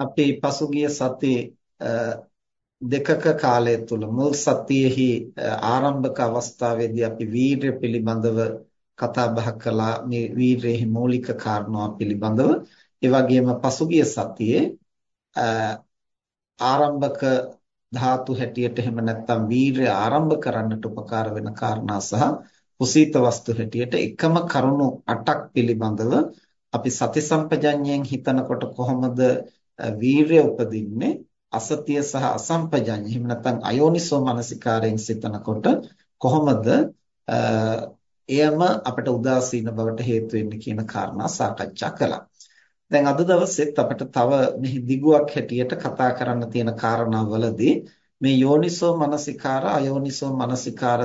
අපි පසුගිය සතියේ දෙකක කාලය තුල මුල් සතියේහි ආරම්භක අවස්ථාවේදී අපි වීරය පිළිබඳව කතා බහ කළා. මේ වීරයේ මූලික කාරණා පිළිබඳව. ඒ වගේම පසුගිය සතියේ ආරම්භක ධාතු හැටියට එහෙම නැත්නම් වීරය ආරම්භ කරන්නට උපකාර වෙන කාරණා සහ කුසීත වස්තු හැටියට එකම කරුණු 8ක් පිළිබඳව අපි සති සම්පජඤ්ඤයෙන් හිතනකොට කොහොමද වීරය උපදින්නේ අසතිය සහ අසම්පජඤ්ඤ එහෙම නැත්නම් අයෝනිසෝ මනසිකාරයෙන් සිතනකොට කොහොමද එයම අපිට උදාසීන බවට හේතු වෙන්නේ කියන කාරණා සාකච්ඡා කළා. දැන් අද දවසෙත් අපිට තව මෙහි දිගුවක් හැටියට කතා කරන්න තියෙන කාරණාවලදී මේ යෝනිසෝ මනසිකාර අයෝනිසෝ මනසිකාර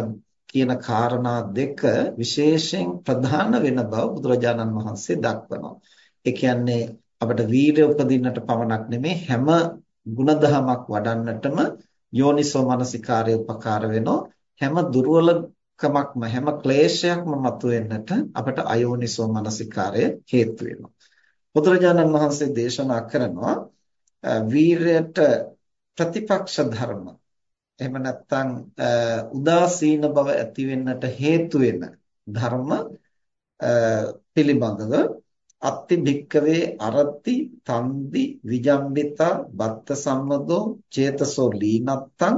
කියන කාරණා දෙක විශේෂයෙන් ප්‍රධාන වෙන බව බුදුරජාණන් වහන්සේ දක්වනවා. ඒ කියන්නේ අපිට වීරිය උපදින්නට පමණක් නෙමෙයි හැම ಗುಣධමයක් වඩන්නටම යෝනිසෝ මනසිකාරය උපකාර වෙනවා. හැම දුර්වලකමක්ම හැම ක්ලේශයක්ම මතුවෙන්නට අපිට අයෝනිසෝ මනසිකාරය හේතු වෙනවා. බුදුරජාණන් වහන්සේ දේශනා කරනවා වීරයට ප්‍රතිපක්ෂ ධර්ම එහෙම නැත්නම් උදාසීන බව ඇති වෙන්නට හේතු වෙන ධර්ම පිළිබඳව අත්ති භික්කවේ අරති තන්දි විජම්බිතා බත්ත සම්මදෝ චේතසෝ ලීනත්තං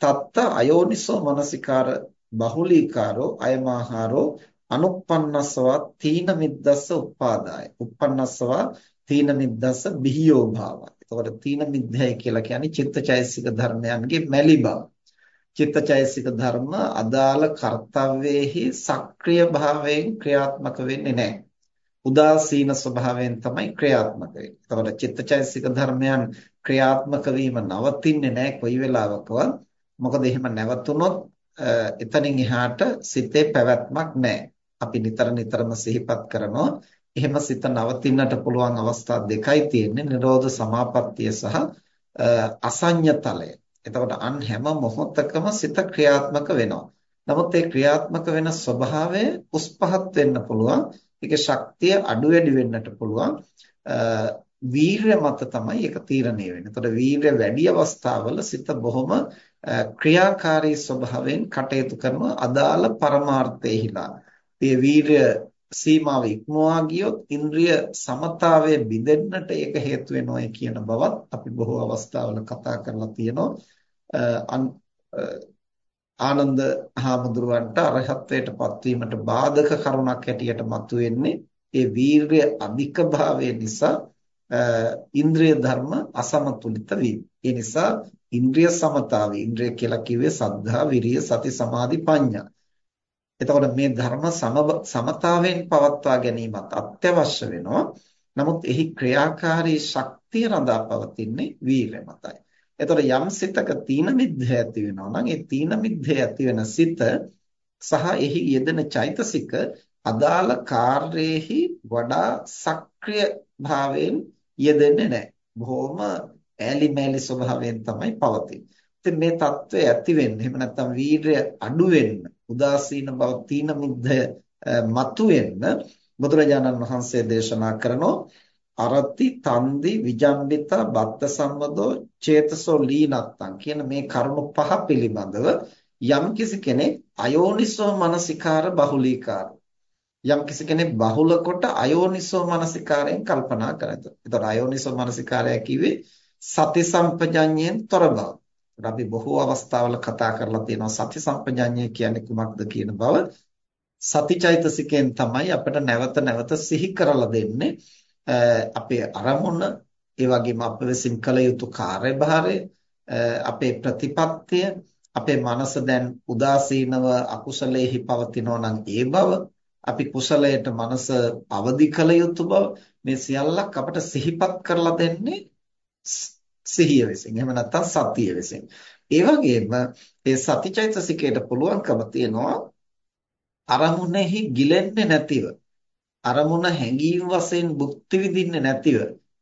තත්ත අයෝනිසෝ මනසිකාර බහුලීකාරෝ අයමාහාරෝ අනුප්පන්නස්සවා තීන මිද්දස්ස උපාදාය. උප්පන්නස්සවා තීන මිද්දස්ස බිහියෝ භාවය. එතකොට තීන මිද්දයි කියලා කියන්නේ චිත්තචෛසික ධර්මයන්ගේ මැලි බව. චිත්තචෛසික ධර්ම අදාළ කර්තව්‍යෙහි සක්‍රිය භාවයෙන් ක්‍රියාත්මක වෙන්නේ නැහැ. උදාසීන ස්වභාවයෙන් තමයි ක්‍රියාත්මක වෙන්නේ. එතකොට චිත්තචෛසික ධර්මයන් ක්‍රියාත්මක වීම නවතින්නේ නැහැ කොයි වෙලාවකවත්. මොකද එහෙම නැවතුනොත් එතනින් එහාට සිතේ පැවැත්මක් නැහැ. අපි නිතර නිතරම සිහිපත් කරනවා. එහෙම සිත නවතින්නට පුළුවන් අවස්ථා දෙකයි තියෙන්නේ. නිරෝධ සමාපත්තිය සහ අසඤ්ඤතලය. එතකොට අන් හැම මොහොතකම සිත ක්‍රියාත්මක වෙනවා. නමුත් ඒ ක්‍රියාත්මක වෙන ස්වභාවය උස්පහත් වෙන්න පුළුවන්. ඒකේ ශක්තිය අඩු වැඩි වෙන්නට පුළුවන්. වීරය මත තමයි ඒක තීරණය වෙන්නේ. එතකොට වීරය වැඩි අවස්ථාවල සිත බොහොම ක්‍රියාකාරී ස්වභාවයෙන් කටයුතු කරන අදාළ පරමාර්ථයහිලා. මේ වීරය සීමාව ඉක්මවා ගියොත් ඉන්ද්‍රිය සමතාවයේ බිඳෙන්නට ඒක හේතු වෙනවා කියන බවත් අපි බොහෝ අවස්ථාවල කතා කරලා තියෙනවා. ආනන්ද හාමුදුරුවන්ට අරහත්ත්වයට පත්වීමට බාධක කරුණක් හැටියට මතුවෙන්නේ ඒ වීරය අධික භාවය නිසා ඉන්ද්‍රිය ධර්ම අසමතුලිත වීම. ඒ නිසා ඉන්ද්‍රිය සමතාවය ඉන්ද්‍රිය කියලා කිව්වේ සද්ධා, විරිය, සති, සමාධි, ප්‍රඥා. එතකොට මේ ධර්ම සමතාවෙන් පවත්වා ගැනීමත් අත්‍යවශ්‍ය වෙනවා. නමුත් එහි ක්‍රියාකාරී ශක්තිය රඳා පවතින්නේ වීරය මතයි. එතකොට යම් සිතක තීන මිද්දය ඇති වෙනවා නම් ඒ තීන මිද්දය ඇති වෙන සිත සහ එහි යෙදෙන චෛතසික අදාළ කාර්යෙහි වඩා සක්‍රිය භාවයෙන් යෙදෙන්නේ නැහැ. බොහොම ඈලිමෑලි ස්වභාවයෙන් තමයි පවතින්නේ. ඉතින් මේ తත්වය ඇති වෙන්න එහෙම නැත්නම් වීරය අඩු වෙන්න උදාසීන බව තීන මිද්දය මතුවෙන්න බුදුරජාණන් වහන්සේ දේශනා කරනෝ අරති තන්දි විජම්බිත බත්ත සම්මදෝ චේතසෝ ලීනත්තං කියන මේ කරුණු පහ පිළිබඳව යම්කිසි කෙනෙක් අයෝනිසෝ මනසිකාර බහුලීකාර යම්කිසි කෙනෙක් බහුල කොට අයෝනිසෝ මනසිකාරයෙන් කල්පනා කරනවා. එතකොට අයෝනිසෝ මනසිකාරය කිව්වේ සති සම්පජඤ්ඤයෙන් තොර බව. අපි බොහෝ අවස්ථාවල කතා කරලා තියෙනවා සති සම්පජඤ්ඤය කියන්නේ කුමක්ද කියන බව. සතිචෛතසිකයෙන් තමයි අපිට නැවත නැවත සිහි කරලා දෙන්නේ. අපේ අරමුණ ඒ වගේම අප විසින් කළ යුතු කාර්යභාරය අපේ ප්‍රතිපත්තිය අපේ මනස දැන් උදාසීනව අකුසලයේහි පවතිනවා නම් ඒ බව අපි කුසලයට මනස අවදි කළ යුතු බව මේ සියල්ලක් අපට සිහිපත් කරලා දෙන්නේ සිහිය විසින්. එහෙම නැත්නම් සතිය විසින්. ඒ වගේම මේ සතිචෛතසිකයට පුළුවන්කම තියනවා අරමුණෙහි ගිලෙන්නේ නැතිව අරමුණ හැඟීම් වශයෙන් භුක්ති විඳින්නේ නැතිව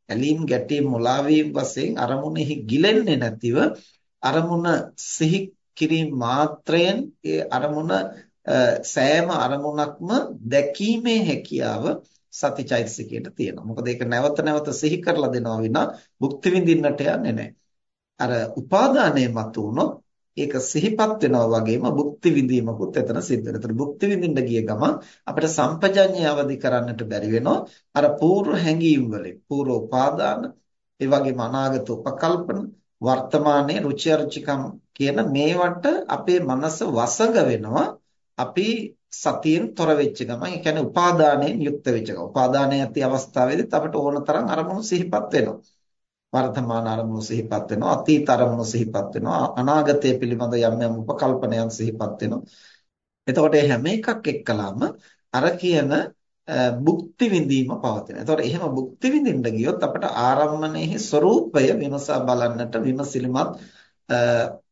ඇලීම් ගැටීම් මුලා වශයෙන් අරමුණෙහි ගිලෙන්නේ නැතිව අරමුණ සිහි කිරීම මාත්‍රයෙන් ඒ අරමුණ සෑම අරමුණක්ම දැකීමේ හැකියාව සතිචෛතසිකයට තියෙනවා. මොකද ඒක නැවත නැවත සිහි කරලා දෙනවා විනා භුක්ති විඳින්නට යන්නේ නැහැ. අර උපාදානයේ මතු වුණොත් ඒක සිහිපත් වෙනවා වගේම භුක්ති විඳීමකුත් එතන සිද්ධ වෙනවා. ඒතර භුක්ති විඳින්න ගිය ගමන් අපිට සම්පජඤ්ඤය අවදි කරන්නට බැරි වෙනවා. අර పూర్ව හැඟීම් වලින්, పూర్ව උපාදාන, ඒ වගේම අනාගත උපකල්පන, වර්තමානයේ රුචි අරුචිකම් කියන මේවට අපේ මනස වසඟ වෙනවා. අපි සතියෙන් තොර වෙච්ච ගමන්, ඒ කියන්නේ උපාදානයෙන් යුක්ත වෙච්ච ගමන්. උපාදානයේ ඇති අවස්ථාවේදීත් අපට ඕන තරම් අරමුණු සිහිපත් වෙනවා. වර්තමාන අරමුණු සිහිපත් වෙනවා අතීත අරමුණු සිහිපත් වෙනවා අනාගතය පිළිබඳ යම් යම් උපකල්පනයන් සිහිපත් වෙනවා එතකොට මේ හැම එකක් එක්කලාම අර කියන භුක්ති විඳීම පවතිනවා. එතකොට එහෙම භුක්ති විඳින්න ගියොත් අපට ආරම්මණයෙහි ස්වરૂපය විමසා බලන්නට විමසිලිමත්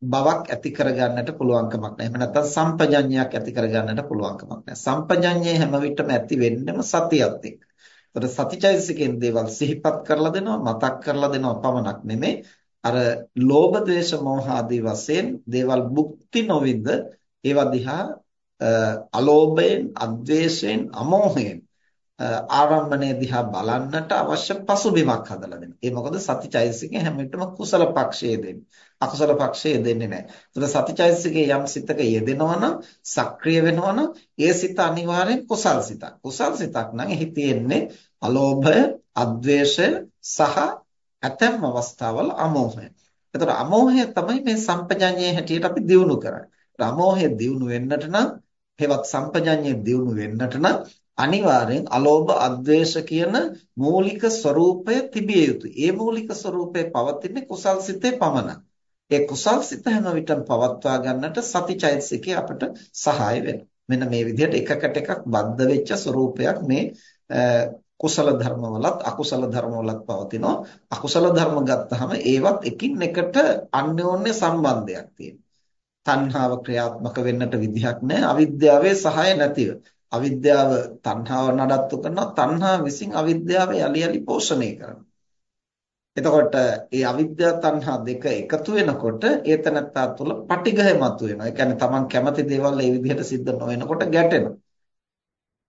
බවක් ඇති කරගන්නට පුළුවන්කමක් නැහැ. එහෙම නැත්නම් සම්පජඤ්ඤයක් ඇති කරගන්නට පුළුවන්කමක් නැහැ. සම්පජඤ්ඤය හැම විටම ඇති වෙන්නම සතියත් එක්ක. ඒතර සතිචෛතසිකෙන් දේවල් සිහිපත් කරලා දෙනවා, මතක් කරලා දෙනවා පමණක් නෙමෙයි. අර ලෝභ, ද්වේෂ, මෝහ ආදී වශයෙන් දේවල් භුක්ති නොවිඳ ඒවා දිහා අලෝභයෙන්, අද්වේෂයෙන්, අමෝහයෙන් ආරම්භණය දිහා බලන්නට අවශ්‍ය පසුබිමක් හදලා දෙනවා. ඒ මොකද සතිචෛතසිකේ හැම විටම කුසල පක්ෂයේ දෙන්නේ. අකුසල පක්ෂයේ දෙන්නේ නැහැ. ඒතර සතිචෛතසිකේ යම් සිතක යෙදෙනවා නම් සක්‍රිය වෙනවා නම් ඒ සිත අනිවාර්යෙන් කුසල් සිතක්. කුසල් සිතක් නම් එහි තියෙන්නේ අලෝභය, අද්වේෂය සහ ඇතැම් අවස්ථාවල අමෝහය. ඒතර අමෝහය තමයි මේ සම්පජඤ්ඤයේ හැටියට අපි දියුණු කරන්නේ. අමෝහය දියුණු වෙන්නට නම් හෙවත් සම්පජඤ්ඤය දියුණු වෙන්නට නම් අනිවාර්යෙන් අලෝභ අද්වේෂ කියන මූලික ස්වરૂපය තිබිය යුතුයි. ඒ මූලික ස්වરૂපය පවතින්නේ කුසල් සිතේ පමණයි. ඒ කුසල් සිත හැම විටම පවත්වා ගන්නට සතිචෛතසිකය අපට සහාය වෙනවා. මෙන්න මේ විදිහට එකකට එකක් බද්ධ වෙච්ච ස්වરૂපයක් මේ කුසල ධර්මවලත් අකුසල ධර්මවලත් පවතිනවා. අකුසල ධර්ම ගත්තහම ඒවත් එකින් එකට අන්‍යෝන්‍ය සම්බන්ධයක් තියෙනවා. තණ්හාව ක්‍රියාත්මක වෙන්නට විදිහක් නැහැ. අවිද්‍යාවේ සහාය නැතිව. අවිද්‍යාව තණ්හාව නඩත්තු කරනවා තණ්හා විසින් අවිද්‍යාව යලි යලි පෝෂණය කරනවා එතකොට මේ අවිද්‍යාව තණ්හා දෙක එකතු වෙනකොට ඒ තනත්තා තුළ පටිඝය මතුවෙනවා ඒ කියන්නේ Taman කැමති දේවල් ඒ විදිහට සිද්ධ නොවෙනකොට ගැටෙනවා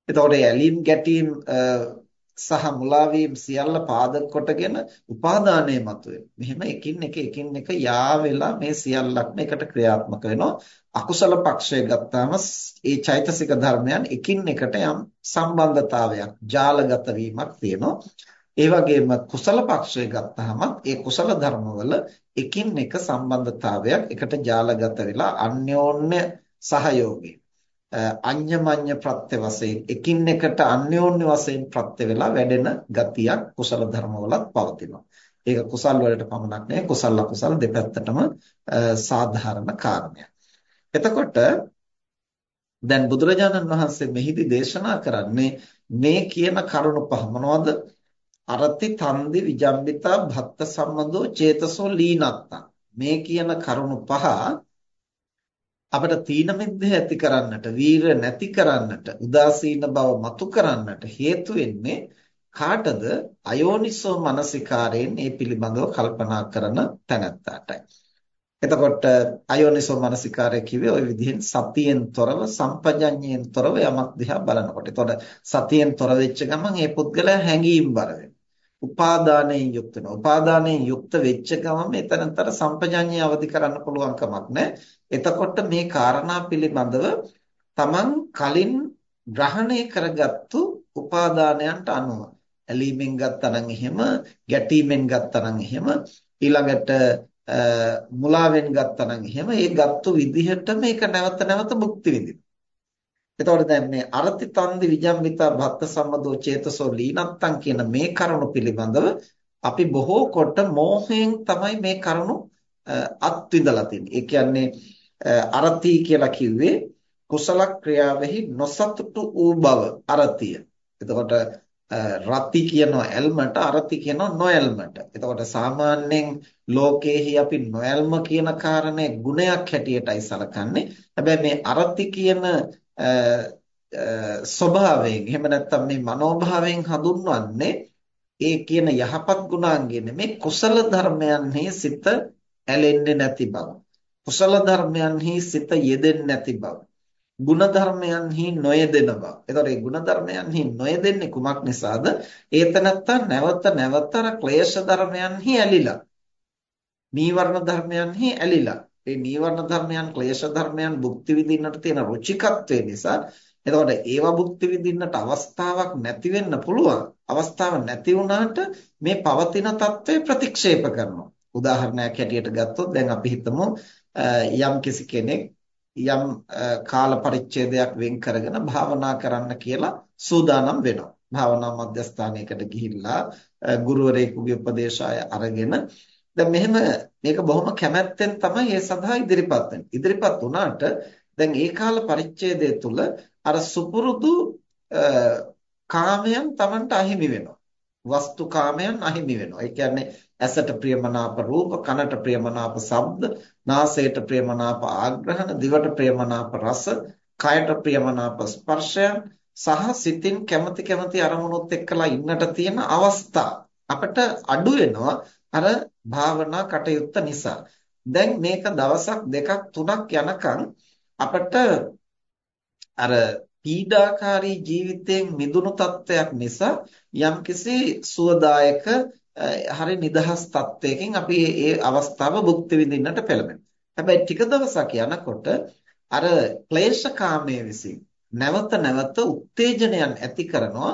එතකොට ඇලීම් ගැටීම් සහ මුලාවීම් සියල්ල පාදක කොටගෙන උපාදානය මතුවේ. මෙහෙම එකින් එක එකින් එක යා වෙලා මේ සියල්ලක්ම එකට ක්‍රියාත්මක වෙනවා. අකුසල පක්ෂය ගත්තාම ඒ චෛතසික ධර්මයන් එකින් එකට යම් සම්බන්ධතාවයක්, ජාලගත වීමක් තියෙනවා. ඒ වගේම කුසල පක්ෂය ගත්තාම ඒ කුසල ධර්මවල එකින් එක සම්බන්ධතාවයක් එකට ජාලගත වෙලා අන්‍යෝන්‍ය සහයෝගය අඤ්ඤමඤ්ඤ ප්‍රත්‍ය වශයෙන් එකින් එකට අන්‍යෝන්‍ය වශයෙන් ප්‍රත්‍ය වෙලා වැඩෙන ගතියක් කුසල ධර්මවලත් පවතිනවා. ඒක කුසල් වලට පමණක් නෙවෙයි කුසල අකුසල දෙපැත්තටම සාධාරණ කාරණයක්. එතකොට දැන් බුදුරජාණන් වහන්සේ මෙහිදී දේශනා කරන්නේ මේ කියන කරුණු පහ මොනවද? අරති තන්දි විජම්බිතා භත්ත සම්මදෝ චේතසෝ ලීනත්තා. මේ කියන කරුණු පහ අපිට තීන මිද්දේ ඇති කරන්නට, වීර නැති කරන්නට, උදාසීන බව මතු කරන්නට හේතු වෙන්නේ කාටද? අයෝනිසෝ මනසිකාරයෙන් මේ පිළිබඳව කල්පනා කරන තැනැත්තාටයි. එතකොට අයෝනිසෝ මනසිකාරය කිව්වේ ওই විදිහෙන් සතියෙන් තොරව සම්පජඤ්ඤයෙන් තොරව යමක් දිහා බලනකොට. එතකොට සතියෙන් තොර වෙච්ච ගමන් මේ පුද්ගලයා හැඟීම් බර වෙනවා. උපාදානයෙන් යුක්ත වෙනවා. උපාදානයෙන් යුක්ත වෙච්ච ගමන් එතනතර සම්පජඤ්ඤය අවදි කරන්න පුළුවන් කමක් නැහැ. එතකොට මේ කාරණා පිළිබඳව තමන් කලින් ග්‍රහණය කරගත්තු උපාදානයන්ට අනුව ඇලීමෙන් ගත්තනම් එහෙම ගැටීමෙන් ගත්තනම් එහෙම ඊළඟට මුලාවෙන් ගත්තනම් එහෙම ඒ ගත්තු විදිහට මේක නැවත නැවත භුක්ති විඳිනවා. එතකොට දැන් මේ අරති තන්දි විජම්විතා භක්ත සම්මදෝ චේතසෝ ලීනත්තං කියන මේ කරුණු පිළිබඳව අපි බොහෝ කොට මෝහයෙන් තමයි මේ කරුණු අත්විඳලා තින්නේ. ඒ කියන්නේ අරති කියලා කිව්වේ කුසල ක්‍රියාවෙහි නොසතුටු වූ බව අරතිය. එතකොට රති කියනවා ඇල්මට අරති කියනවා නොඇල්මට. එතකොට සාමාන්‍යයෙන් ලෝකයේහි අපි නොඇල්ම කියන කාරණේ ගුණයක් හැටියටයි සලකන්නේ. හැබැයි මේ අරති කියන ස්වභාවයෙන් එහෙම නැත්නම් මේ මනෝභාවයෙන් හඳුන්වන්නේ ඒ කියන යහපත් ගුණාංගය නෙමේ කුසල ධර්මයන්හි සිත ඇලෙන්නේ නැති බව. කුසල ධර්මයන්හි සිත යෙදෙන්නේ නැති බව. ಗುಣධර්මයන්හි නොයෙදෙන බව. එතකොට මේ ಗುಣධර්මයන්හි නොයෙදෙන්නේ කුමක් නිසාද? ඒතනත්තා නැවත නැවතර ක්ලේශ ධර්මයන්හි ඇලිලා. නීවරණ ධර්මයන්හි ඇලිලා. මේ නීවරණ ධර්මයන් ක්ලේශ ධර්මයන් භුක්ති විඳින්නට තියෙන රුචිකත්වය නිසා එතකොට ඒවා භුක්ති විඳින්නට අවස්ථාවක් නැති වෙන්න පුළුවන්. අවස්ථාව නැති වුණාට මේ පවතින తත්වය ප්‍රතික්ෂේප කරනවා. උදාහරණයක් හැටියට ගත්තොත් දැන් අපි හිතමු යම් කිසි කෙනෙක් යම් කාල පරිච්ඡේදයක් වෙන් කරගෙන භාවනා කරන්න කියලා සූදානම් වෙනවා. භාවනා මධ්‍යස්ථානයකට ගිහිල්ලා ගුරුවරයෙකුගේ උපදේශය අරගෙන දැන් මෙහෙම මේක බොහොම කැමැත්තෙන් තමයි ඒ සඳහා ඉදිරිපත් වෙන්නේ. ඉදිරිපත් වුණාට දැන් ඒ කාල පරිච්ඡේදය තුල අර සුපුරුදු කාමයන් Tamanට අහිමි වෙනවා. වස්තු කාමයන් අහිමි වෙනවා. ඒ කියන්නේ ඇසට ප්‍රියමනාප රූප, කනට ප්‍රියමනාප ශබ්ද, නාසයට ප්‍රියමනාප ආග්‍රහණ, දිවට ප්‍රියමනාප රස, කයට ප්‍රියමනාප ස්පර්ශයන් සහ සිතින් කැමති කැමති අරමුණුත් එක්කලා ඉන්නට තියෙන අවස්ථා අපිට අඩු වෙනවා අර භාවනා කටයුත්ත නිසා. දැන් මේක දවසක් දෙකක් තුනක් යනකම් අපිට අර පීඩාකාරී ජීවිතයෙන් මිදුණු තත්වයක් නිසා යම්කිසි සුවදායක හරි නිදහස් තත්වයකින් අපි මේ අවස්ථාව භුක්ති විඳින්නට පෙළඹෙනවා. හැබැයි ටික දවසක් යනකොට අර ක්ලේශකාමයේ විසින් නැවත නැවත උත්තේජනයන් ඇති කරනවා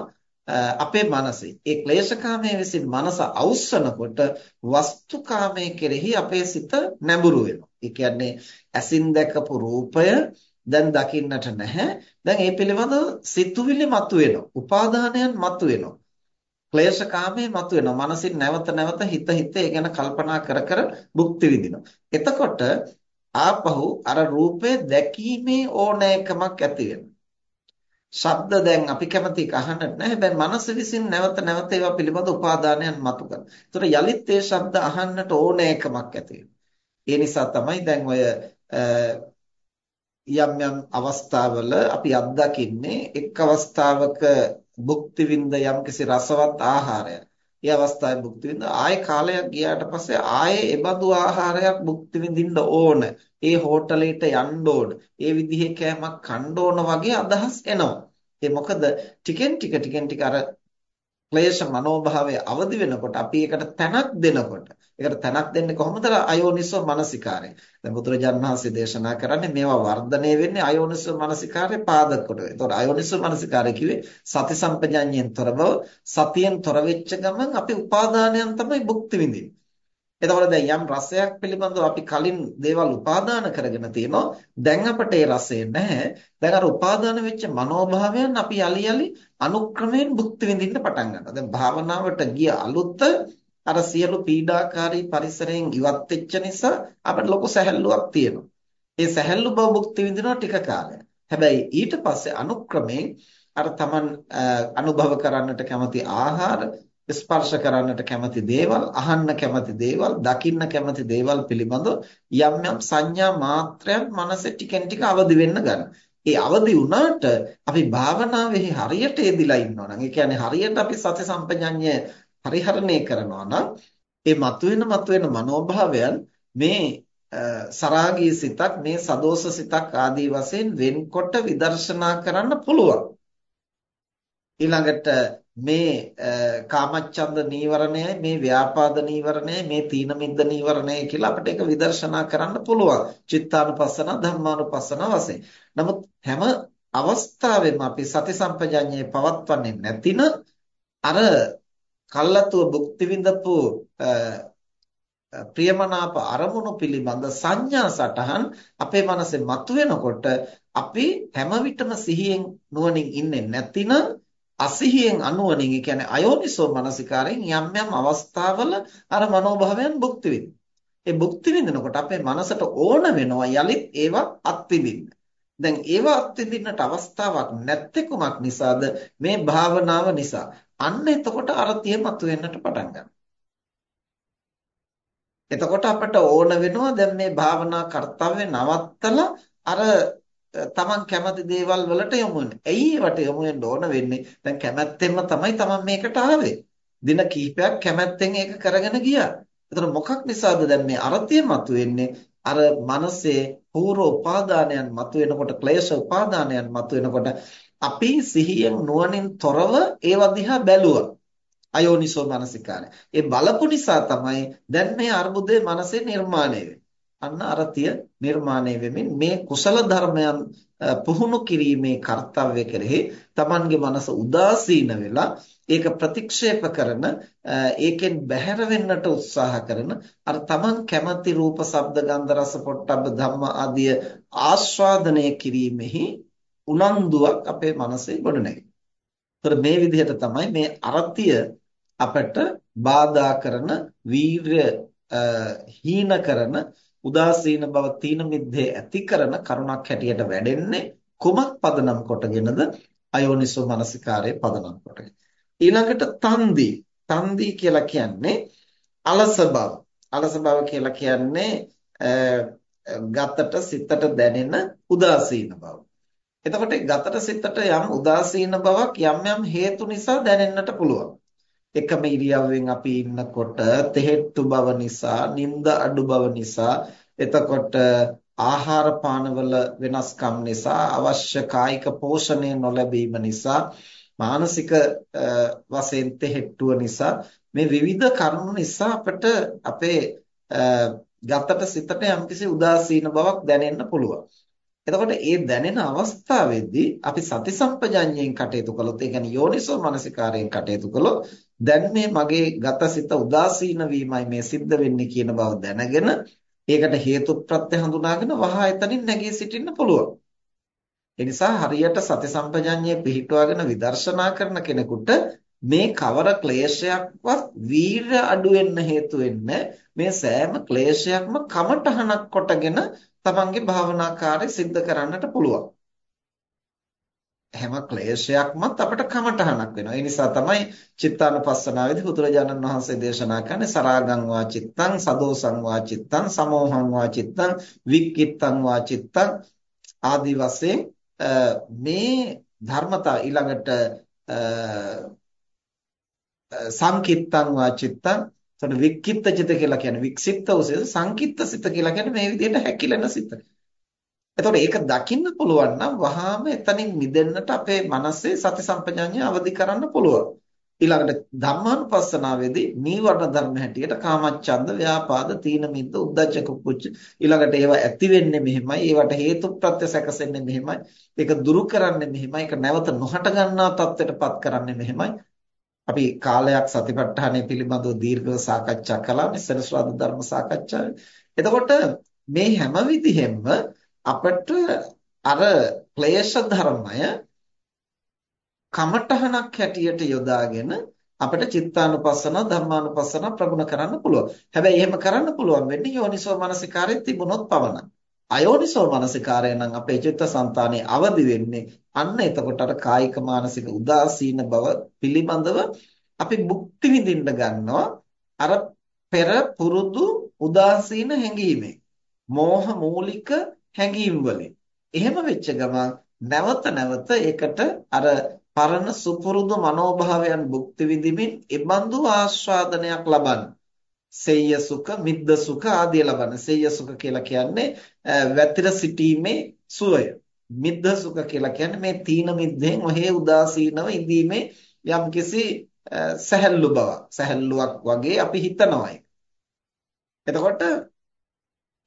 අපේ මනසේ. ඒ ක්ලේශකාමයේ විසින් මනස අවුස්සනකොට වස්තුකාමයේ කෙරෙහි අපේ සිත නැඹුරු වෙනවා. ඒ කියන්නේ ඇසින් දැකපු රූපය දැන් දකින්නට නැහැ. දැන් ඒ පිළිබඳව සිතුවිලි මතුවෙනවා. උපාදානයන් මතුවෙනවා. ක්ලේශකාමයේ මතුවෙනවා. මනසින් නැවත නැවත හිත හිත ඒ ගැන කල්පනා කර කර භුක්ති විඳිනවා. එතකොට ආපහු අර රූපය දැකීමේ ඕනෑකමක් ඇති වෙනවා. ශබ්ද දැන් අපි කැමති අහන්නට නැහැ. හැබැයි මනස විසින් නැවත නැවත ඒවා පිළිබඳ උපාදානයන් මතු කරනවා. ඒතර යලිත් ඒ ශබ්ද අහන්නට ඕනෑකමක් ඇති ඒ නිසා තමයි දැන් ඔය යම් යම් අවස්ථාවල අපි අත්දකින්නේ එක් අවස්ථාවක භුක්ති විඳ යම්කිසි රසවත් ආහාරයක්. ඒ අවස්ථාවේ භුක්ති විඳ ආයේ කාලයක් ගියාට පස්සේ ආයේ එබඳු ආහාරයක් භුක්ති විඳින්න ඕන. ඒ හෝටලෙට යන්න ඕන. ඒ විදිහේ කෑමක් කන්න ඕන වගේ අදහස් එනවා. ඒ මොකද ටිකෙන් ටික ටිකෙන් ටික අර ක්ලේශ මනෝභාවය අවදි වෙනකොට අපි ඒකට තැනක් දෙනකොට ඒකට තැනක් දෙන්නේ කොහොමද අයෝනිසෝ මනසිකාරය. දැන් බුදුරජාණන් වහන්සේ දේශනා කරන්නේ මේවා වර්ධනය වෙන්නේ අයෝනිසෝ මනසිකාරය පාදක කොට. ඒතකොට අයෝනිසෝ මනසිකාරය කිව්වේ සති සම්පජඤ්ඤයෙන් තොර බව සතියෙන් තොර වෙච්ච ගමන් අපි උපාදානයන් තමයි භුක්ති විඳින්නේ. එතකොට දැන් යම් රසයක් පිළිබඳව අපි කලින් දේවල් උපාදාන කරගෙන තියෙනවා. දැන් අපට ඒ රසය නැහැ. දැන් අර උපාදාන වෙච්ච මනෝභාවයන් අපි යලි යලි අනුක්‍රමයෙන් භුක්ති විඳින්න පටන් ගන්නවා. දැන් භාවනාවට ගිය අලුත අර සියලු පීඩාකාරී පරිසරයෙන් ඉවත් වෙච්ච නිසා අපිට ලොකු සැහැල්ලුවක් තියෙනවා. ඒ සැහැල්ලු බව භුක්ති විඳිනවා ටික කාලයක්. හැබැයි ඊට පස්සේ අනුක්‍රමයෙන් අර Taman අනුභව කරන්නට කැමති ආහාර ස්පර්ශ කරන්නට කැමති දේවල්, අහන්න කැමති දේවල්, දකින්න කැමති දේවල් පිළිබඳව යම් යම් සංඥා මාත්‍රයන් මනසේ ටිකෙන් ටික අවදි වෙන්න ගන්න. ඒ අවදි වුණාට අපි භාවනාවේ හරියට යෙදිලා ඉන්නවා නම්, ඒ කියන්නේ හරියට අපි සති සම්පජඤ්ඤය පරිහරණය කරනවා නම්, ඒ මතුවෙන මතුවෙන මනෝභාවයන් මේ සරාගී සිතක් මේ සදෝෂ සිතක් ආදී වශයෙන් වෙන්කොට විදර්ශනා කරන්න පුළුවන්. ඊළඟට මේ කාමච්ඡන්ද නීවරණයයි මේ ව්‍යාපාද නීවරණයයි මේ තීන මිද්ද නීවරණයයි කියලා අපිට ඒක විදර්ශනා කරන්න පුළුවන් චිත්තානුපස්සන ධම්මානුපස්සන වශයෙන්. නමුත් හැම අවස්ථාවෙම අපි සති සම්පජඤ්ඤේ පවත්වන්නේ නැතින අර කල්ලාතුව භුක්ති විඳපු ප්‍රියමනාප අරමුණු පිළිබඳ සංඥා සටහන් අපේ මනසේ මතුවෙනකොට අපි හැම විටම සිහියෙන් නුවණින් ඉන්නේ නැතිනම් අසිහියෙන් අනුවණින් ඒ කියන්නේ අයෝනිසෝ මනසිකාරයෙන් යම් යම් අවස්ථාවල අර මනෝභාවයන් භුක්ති විඳින්න. ඒ භුක්ති විඳිනකොට අපේ මනසට ඕන වෙනවා යලිත් ඒවා අත්විඳින්න. දැන් ඒවා අත්විඳින්නට අවස්ථාවක් නැත්තේ කුමක් නිසාද? මේ භාවනාව නිසා. අන්න එතකොට අරතිය මතුවෙන්නට පටන් ගන්නවා. එතකොට අපට ඕන වෙනවා දැන් මේ භාවනා කර්තව්‍ය නවත්තලා අර තමන් කැමති දේවල් වලට යොමු වෙන්නේ. ඇයි ඒවට යොමු වෙන්න ඕන වෙන්නේ? දැන් කැමැත්තෙන්ම තමයි තමන් මේකට ආවේ. දින කිහිපයක් කැමැත්තෙන් ඒක කරගෙන ගියා. එතකොට මොකක් නිසාද දැන් මේ අරතිය මතුවෙන්නේ? අර මනසේ පූර්ව උපාදානයන් මතුවෙනකොට ක්ලේශ උපාදානයන් මතුවෙනකොට අපි සිහියෙන් නුවණින් තොරව ඒවා දිහා බැලුවා. අයෝනිසෝ මනසිකාරය. ඒ බලපු නිසා තමයි දැන් මේ අර්බුදේ මනසේ නිර්මාණය වෙන්නේ. අන්න අරතිය නිර්මාණය වෙමින් මේ කුසල ධර්මයන් පුහුණු කිරීමේ කාර්යය කෙරෙහි Tamanගේ මනස උදාසීන වෙලා ඒක ප්‍රතික්ෂේප කරන ඒකෙන් බැහැර වෙන්නට උත්සාහ කරන අර Taman කැමති රූප ශබ්ද ගන්ධ රස පොට්ටබ්බ ධම්ම ආදිය ආස්වාදනය කිරීමෙහි උනන්දුවක් අපේ මනසේ ගොඩනැගෙනවා. මේ විදිහට තමයි මේ අරතිය අපට බාධා කරන වීරය හීන කරන උදාසීන බව තීන මිද්දේ ඇති කරන කරුණක් හැටියට වැඩෙන්නේ කුමක් පදනම් කොටගෙනද? අයෝනිසෝ මනසිකාරයේ පදනම් කොටගෙන. ඊළඟට තන්දි. තන්දි කියලා කියන්නේ අලස බව. අලස බව කියලා කියන්නේ ගතට සිතට දැනෙන උදාසීන බව. එතකොට ගතට සිතට යම් උදාසීන බවක් යම් යම් හේතු නිසා දැනෙන්නට පුළුවන්. එකම ඉරියව්වෙන් අපි ඉන්නකොට තෙහෙට්ටු බව නිසා, නිින්ද අඩු බව නිසා, එතකොට ආහාර පානවල වෙනස්කම් නිසා, අවශ්‍ය කායික පෝෂණය නොලැබීම නිසා, මානසික වශයෙන් තෙහෙට්ටුව නිසා මේ විවිධ කරුණු නිසා අපිට අපේ ගතට සිතට යම්කිසි උදාසීන බවක් දැනෙන්න පුළුවන්. එතකොට මේ දැනෙන අවස්ථාවේදී අපි සති සම්පජඤ්ඤයෙන් කටයුතු කළොත් ඒ කියන්නේ යෝනිසෝ මනසිකාරයෙන් කටයුතු කළොත් දැන් මේ මගේ ගතසිත උදාසීන වීමයි මේ සිද්ධ වෙන්නේ කියන බව දැනගෙන ඒකට හේතු ප්‍රත්‍ය හඳුනාගෙන වහා එතනින් නැගී සිටින්න පුළුවන්. ඒ නිසා හරියට සති සම්පජඤ්ඤය පිහිටුවාගෙන විදර්ශනා කරන කෙනෙකුට මේ කවර ක්ලේශයක්වත් වීර අඩු වෙන්න හේතු මේ සෑම ක්ලේශයක්ම කමටහනක් කොටගෙන තමන්ගේ භාවනා කාර්ය સિદ્ધ කරන්නට පුළුවන්. හැම ක්ලේශයක්මත් අපට කමටහනක් වෙනවා. ඒ නිසා තමයි චිත්තානුපස්සනාවේදී බුදුරජාණන් වහන්සේ දේශනා කරන්නේ සරාගං වා චිත්තං, සදෝසං වා චිත්තං, සමෝහං වා චිත්තං, වික්කිත්තං වා චිත්තං ආදි වශයෙන් මේ ධර්මතා ඊළඟට සංකිත්තං වා චිත්තං එතකොට වික්කිත්ත චිත කියලා කියන්නේ වික්සිප්ත උසිත සංකිත්ත සිත කියලා කියන්නේ මේ විදිහට හැකිලෙන සිත. එතකොට ඒක දකින්න පුළුවන් නම් වහාම එතනින් මිදෙන්නට අපේ මනසේ සති සම්පජාඤ්ඤය අවදි කරන්න පුළුවන්. ඊළඟට ධම්මානුපස්සනාවේදී නීවරණ ධර්ම හැටියට කාමච්ඡන්ද, ව්‍යාපාද, තීන මිද්ද, උද්ධච්ච කුච්ච ඊළඟට ඒවා ඇති වෙන්නේ මෙහෙමයි, ඒවට හේතු ප්‍රත්‍ය සැකසෙන්නේ මෙහෙමයි, ඒක දුරු කරන්නේ මෙහෙමයි, ඒක නැවත නොහට ගන්නා තත්ත්වයටපත් කරන්නේ මෙහෙමයි. අපි කාලයක් සතිපට්ඨානය පිළිබඳව දීර්ඝව සාකච්ඡා කළා නිසරස්වාද ධර්ම සාකච්ඡාවේ. එතකොට මේ හැම විදිහෙම අපට අර ක්ලේශ ධර්මය කමඨහනක් හැටියට යොදාගෙන අපිට චිත්තානුපස්සන ධර්මානුපස්සන ප්‍රගුණ කරන්න පුළුවන්. හැබැයි එහෙම කරන්න පුළුවන් වෙන්නේ යෝනිසෝ මනසිකාරයේ තිබුණොත් පමණයි. අයෝනිසෝ මනසිකාරය නම් අපේ චිත්තසංතානයේ අවදි වෙන්නේ අන්න එතකොට අර කායික මානසික උදාසීන බව පිළිබඳව අපි මුක්ති විඳින්න ගන්නවා. අර පෙර පුරුදු උදාසීන හැඟීමෙන් මෝහ මූලික හැඟීම් වලින්. එහෙම වෙච්ච ගමන් නැවත නැවත ඒකට අර පරණ සුපුරුදු මනෝභාවයන් භුක්ති විඳිමින් ඉබඳු ආස්වාදනයක් ලබන්න. සෙය්‍ය සුඛ මිද්ද සුඛ ආදී ලබන සෙය්‍ය සුඛ කියලා කියන්නේ වැතිර සිටීමේ සුවය. මිද්ද සුඛ කියලා කියන්නේ මේ තීන මිද්දෙන් ඔහේ උදාසීනව ඉඳීමේ යම්කිසි සැහැල්ලු බවක් සැහැල්ලුවක් වගේ අපි හිතනවා එතකොට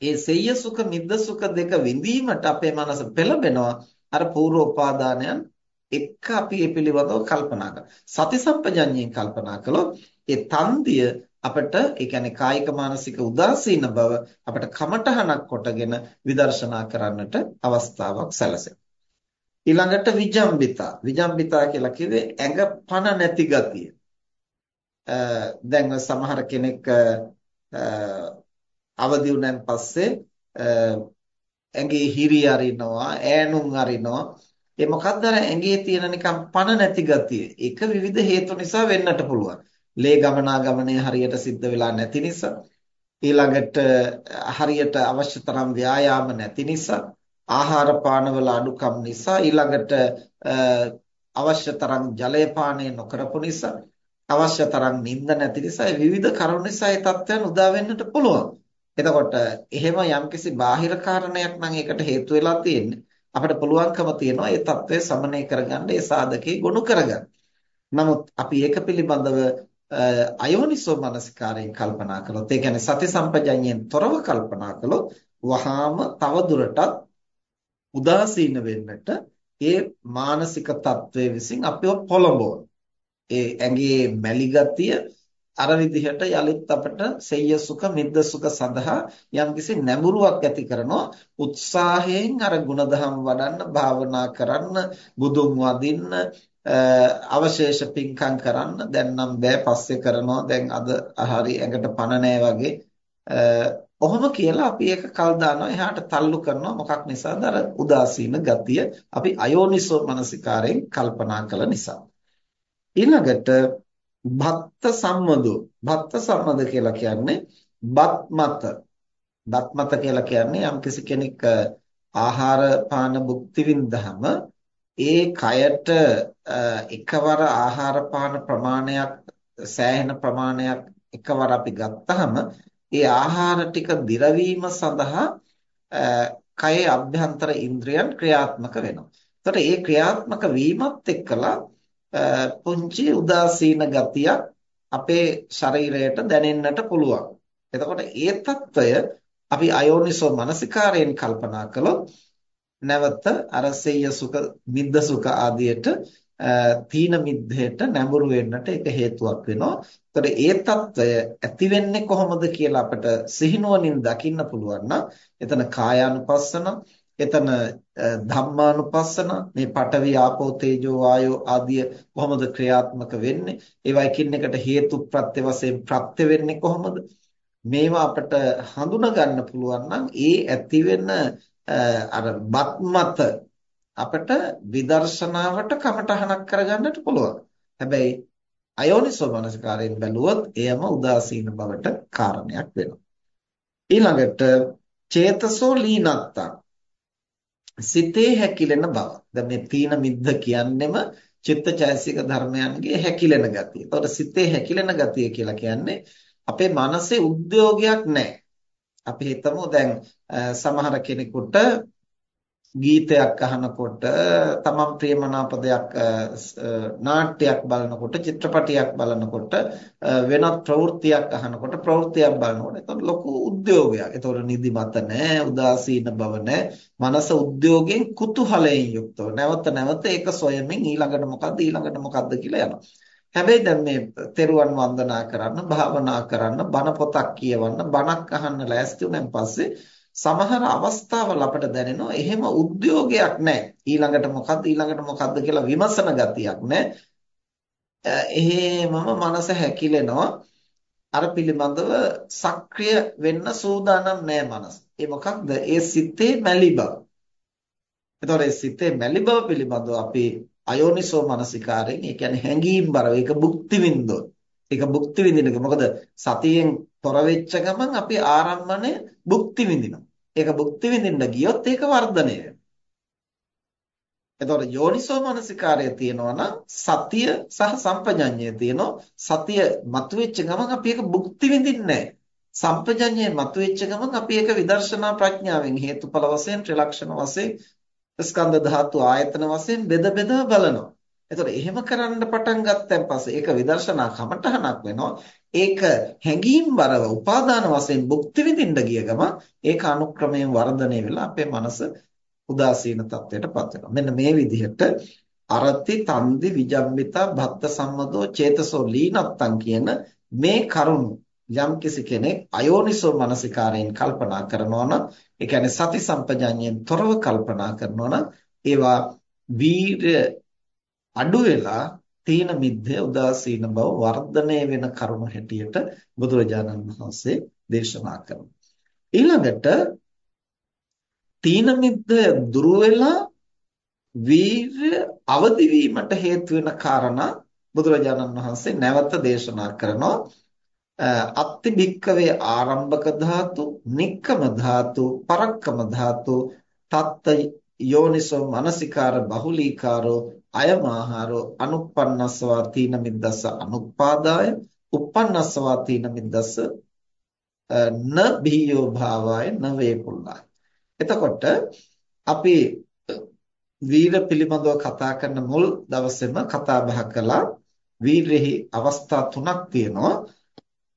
මේ සෙය්‍ය සුඛ මිද්ද සුඛ දෙක විඳීමට අපේ මනස පෙළඹෙනවා. අර පූර්ව උපාදානයන් එක්ක අපි මේ පිළිබඳව කල්පනා කරනවා. සති සම්පජඤ්ඤයෙන් කල්පනා කළොත් ඒ තන්දිය අපිට ඒ කියන්නේ කායික මානසික උදාසීන බව අපිට කමටහනක් කොටගෙන විදර්ශනා කරන්නට අවස්ථාවක් සැලසෙනවා. ඊළඟට විජම්බිතා. විජම්බිතා කියලා කිව්වේ ඇඟ පණ නැති ගතිය. දැන් සමහර කෙනෙක් අවදි වුණාන් පස්සේ ඇඟේ හිරි අරිනවා, ඈනුම් අරිනවා. ඒ මොකක්ද අර ඇඟේ තියෙන නිකන් පණ නැති ගතිය. ඒක විවිධ හේතු නිසා වෙන්නට පුළුවන්. ලේ ගමනාගමනය හරියට සිද්ධ වෙලා නැති නිසා ඊළඟට හරියට අවශ්‍ය තරම් ව්‍යායාම නැති නිසා ආහාර පානවල අඩුකම් නිසා ඊළඟට අවශ්‍ය තරම් ජලය පානය නොකරපු නිසා අවශ්‍ය තරම් නිින්ද නැති නිසා විවිධ කරුණු නිසා ඒ තත්ත්වයන් උදා වෙන්නට පුළුවන්. එතකොට එහෙම යම්කිසි බාහිර කාරණයක් නම් ඒකට හේතු වෙලා තියෙන්නේ අපිට පුළුවන්කම තියෙනවා ඒ తත්වය සමනය කරගන්න ඒ සාධකේ ගොනු කරගන්න. නමුත් අපි ඒක පිළිබඳව අයෝනිසෝ මනසිකාරයෙන් කල්පනා කළොත් ඒ කියන්නේ සති සම්පජඤ්ඤයෙන් තොරව කල්පනා කළොත් වහාම තව දුරටත් උදාසීන වෙන්නට ඒ මානසික తත්වයේ විසින් අපිව පොළඹවන ඒ ඇඟේ මැලි ගතිය අර විදිහට යලිත් අපට සෙය්‍ය සුඛ මිද්ද සුඛ සඳහා යම්කිසි නැඹුරුවක් ඇති කරනවා. උත්සාහයෙන් අර ಗುಣධම් වඩන්න භාවනා කරන්න බුදුන් වදින්න අවශේෂ පින්කම් කරන්න. දැන් නම් බෑ පස්සේ කරනවා. දැන් අද හරි ඇඟට පණ වගේ. ඔහොම කියලා අපි ඒක කල් දානවා. එහාට තල්ලු කරනවා. මොකක් නිසාද? අර උදාසීන ගතිය අපි අයෝනිසෝ මනසිකාරයෙන් කල්පනා කළ නිසා. ඊළඟට භත්ත සම්මදෝ. භත්ත සම්මද කියලා කියන්නේ බත් මත. බත් මත කියලා කියන්නේ යම්කිසි කෙනෙක් ආහාර පාන භුක්ති විඳහම ඒ කයට එකවර ආහාර පාන ප්‍රමාණයක් සෑහෙන ප්‍රමාණයක් එකවර අපි ගත්තහම ඒ ආහාර ටික දිරවීම සඳහා කයේ අභ්‍යන්තර ඉන්ද්‍රයන් ක්‍රියාත්මක වෙනවා. එතකොට ඒ ක්‍රියාත්මක වීමත් එක්කලා පුංචි උදාසීන ගතියක් අපේ ශරීරයට දැනෙන්නට පුළුවන්. එතකොට ඒ తত্ত্বය අපි අයෝනිසෝ මනසිකාරයෙන් කල්පනා කළොත් නැවත අර සෙය්‍ය සුඛ මිද්ද සුඛ ආදියට තීන මිද්දයට නැඹුරු වෙන්නට ඒක හේතුවක් වෙනවා. ඒතර ඒ తত্ত্বය ඇති වෙන්නේ කොහොමද කියලා අපට සිහිනුවණින් දකින්න පුළුවන් නම් එතන කායානුපස්සන, එතන ධම්මානුපස්සන මේ පඨවි ආපෝ තේජෝ වායෝ ආදී කොහොමද ක්‍රියාත්මක වෙන්නේ ඒවා එකින් එකට හේතු ප්‍රත්‍ය වශයෙන් ප්‍රත්‍ය වෙන්නේ කොහොමද මේවා අපට හඳුනා ගන්න පුළුවන් නම් ඒ ඇති වෙන අර බත් මත අපිට විදර්ශනාවට කමටහනක් කරගන්නට පුළුවන් හැබැයි අයෝනිසෝ මනසකාරයෙන් බැලුවොත් එයම උදාසීන බවට කාරණයක් වෙනවා ඊළඟට චේතසෝ ලීනත්තං සිතේ හැකිලෙන බව. දැන් මේ තීන මිද්ද කියන්නෙම චිත්තචෛසික ධර්මයන්ගේ හැකිලෙන ගතිය. එතකොට සිතේ හැකිලෙන ගතිය කියලා කියන්නේ අපේ මනසේ උද්‍යෝගයක් නැහැ. අපි හිතමු දැන් සමහර කෙනෙකුට ගීතයක් අහනකොට තමන් ප්‍රියමනාප දෙයක් නාට්‍යයක් බලනකොට චිත්‍රපටයක් බලනකොට වෙනත් ප්‍රවෘත්තියක් අහනකොට ප්‍රවෘත්තියක් බලනකොට එතකොට ලොකු උද්‍යෝගයක්. එතකොට නිදිමත නැහැ, උදාසීන බව නැහැ. මනස උද්‍යෝගයෙන් කුතුහලයෙන් යුක්තව නැවත නැවත ඒක සොයමින් ඊළඟට මොකද්ද ඊළඟට මොකද්ද කියලා යනවා. හැබැයි දැන් මේ තෙරුවන් වන්දනා කරන්න, භාවනා කරන්න, බණ පොතක් කියවන්න, බණක් අහන්න ලෑස්ති වුණාන් පස්සේ සමහර අවස්ථාවල අපට දැනෙනවා එහෙම උද්‍යෝගයක් නැහැ. ඊළඟට මොකද්ද ඊළඟට මොකද්ද කියලා විමසන ගතියක් නැහැ. එහෙමම මනස හැකිලෙනවා. අර පිළිබඳව සක්‍රිය වෙන්න සූදානම් නැහැ මනස. ඒ මොකක්ද? ඒ සිතේ මැලි බව. එතකොට ඒ සිතේ මැලි බව පිළිබඳව අපි අයෝනිසෝ මනසිකාරයෙන් ඒ කියන්නේ හැඟීම් බරව ඒක භුක්ති විඳොත්. ඒක භුක්ති විඳිනක. මොකද සතියෙන් තොර වෙච්ච ගමන් අපි ආරම්මණය භුක්ති විඳිනවා. ඒක භුක්ති විඳින්න ගියොත් ඒක වර්ධනය වෙනවා. එතකොට යෝනිසෝ මනසිකාරය තියෙනවා නම් සතිය සහ සම්පජඤ්ඤය තියෙනවා. සතිය මතුවෙච්ච ගමන් අපි ඒක භුක්ති විඳින්නේ නැහැ. සම්පජඤ්ඤය මතුවෙච්ච ගමන් අපි ඒක විදර්ශනා ප්‍රඥාවෙන් හේතුඵල වශයෙන් ත්‍රිලක්ෂණ වශයෙන් ස්කන්ධ ධාතු ආයතන වශයෙන් බෙද බෙදා බලනවා. එතකොට එහෙම කරන්න පටන් ගත්තන් පස්සේ ඒක විදර්ශනා කමටහනක් වෙනවා. ඒක හැඟීම් බරව උපාදාන වශයෙන් භුක්ති විඳින්න ගිය ගම ඒක අනුක්‍රමයෙන් වර්ධනය වෙලා අපේ මනස උදාසීන තත්ත්වයටපත් වෙනවා. මෙන්න මේ විදිහට අරති තන්දි විජම්මිතා භත්ත සම්මදෝ චේතසෝ ලීනත්තං කියන මේ කරුණු යම්කිසි කෙනෙක් අයෝනිසෝ මනසිකාරයෙන් කල්පනා කරනවා නම් ඒ කියන්නේ සති සම්පජාඤ්ඤයෙන් තොරව කල්පනා කරනවා නම් ඒවා වීර්ය අඩු වෙලා තීන මිද්දේ උදාසීන බව වර්ධනය වෙන කරුණු හැටියට බුදුරජාණන් වහන්සේ දේශනා කරනවා. ඊළඟට තීන මිද්ද දුරු වෙලා වීර්ය අවදි වීමට හේතු වෙන කාරණා බුදුරජාණන් වහන්සේ නැවත දේශනා කරනවා. අත්ති භික්කවේ ආරම්භක ධාතු, නික්කම ධාතු, පරක්කම ධාතු, තත්ත යෝනිසෝ මනසිකාර බහුලීකාරෝ අයමාහාරෝ අනුප්පන්නස්සවා තීන මිද්දස්ස අනුපාදාය uppannස්සවා තීන මිද්දස්ස න බිහියෝ භාවය න වේපුල්ලාය. එතකොට අපි වීර පිළිබඳව කතා කරන මුල් දවසේම කතා බහ කළා වීරෙහි අවස්ථා තුනක් තියෙනවා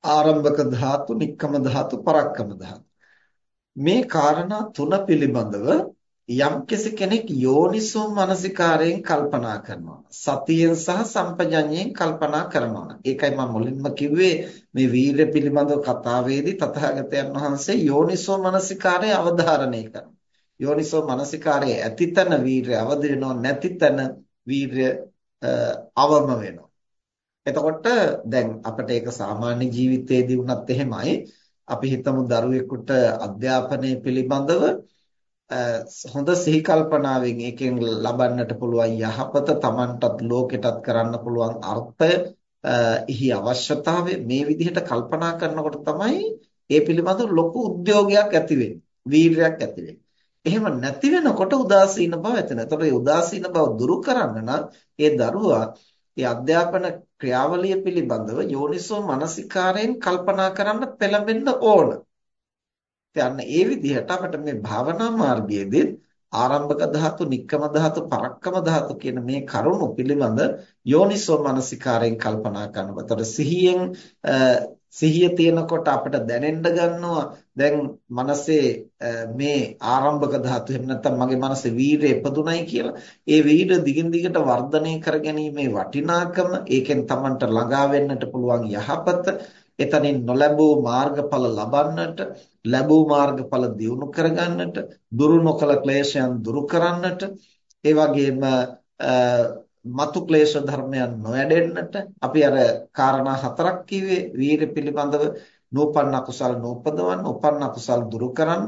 ආරම්භක ධාතු, නික්කම ධාතු, පරක්කම ධාතු. මේ කාරණා තුන පිළිබඳව යම්කිසි කෙනෙක් යෝනිසෝ මනසිකාරයෙන් කල්පනා කරනවා. සතියෙන් සහ සම්පජඤ්ඤයෙන් කල්පනා කරනවා. ඒකයි මම මුලින්ම කිව්වේ මේ වීරය පිළිබඳව කතාවේදී තථාගතයන් වහන්සේ යෝනිසෝ මනසිකාරය අවධාරණය කරනවා. යෝනිසෝ මනසිකාරයේ ඇතිතන වීරය අවදි වෙනවා නැතිතන වීරය අවම වෙනවා. එතකොට දැන් අපිට ඒක සාමාන්‍ය ජීවිතයේදී වුණත් එහෙමයි අපි හිතමු දරුවෙකුට අධ්‍යාපනය පිළිබඳව හොඳ සිහි කල්පනාවෙන් ඒකෙන් ලබන්නට පුළුවන් යහපත Tamanටත් ලෝකෙටත් කරන්න පුළුවන් අර්ථය එහි අවශ්‍යතාවය මේ විදිහට කල්පනා කරනකොට තමයි ඒ පිළිබඳව ලොකු උද්‍යෝගයක් ඇති වෙන්නේ වීරයක් ඇති වෙන්නේ. එහෙම නැති වෙනකොට උදාසීන බව ඇති වෙනවා. එතකොට මේ උදාසීන බව දුරු කරන්න නම් ඒ දරුවා ඒ අධ්‍යාපන ක්‍රියාවලිය පිළිබඳව යෝනිසෝ මනසිකාරයෙන් කල්පනා කරන්න පෙළඹෙන්න ඕන. යන්න ඒ විදිහට අපිට මේ භාවනා මාර්ගයේදී ආරම්භක ධාතු, නික්කම ධාතු, පරක්කම ධාතු කියන මේ කරුණු පිළිබඳ යෝනිසෝ මනසිකාරයෙන් කල්පනා කරනවා. එතකොට සිහියෙන් සිහිය තියෙනකොට අපිට දැනෙන්න ගන්නවා දැන් මනසේ මේ ආරම්භක ධාතු එහෙම නැත්නම් මගේ මනසේ වීරය ඉපදුණයි කියලා. ඒ වීර දිගින් දිගට වර්ධනය කරගැනීමේ වටිනාකම, ඒකෙන් Tamanට ළඟා වෙන්නට පුළුවන් යහපත, එතනින් නොලැබූ මාර්ගඵල ලබන්නට, ලැබූ මාර්ගඵල දියුණු කරගන්නට, දුරු නොකල ක්ලේශයන් දුරු කරන්නට, ඒ වගේම මතු ක්ලේශ ධර්මයන් නොවැඩෙන්නට අපි අර කාරණා හතරක් කිව්වේ වීර පිළිබඳව නූපන්න කුසල් නූපදවන්න, උපන්න කුසල් දුරු කරන්න,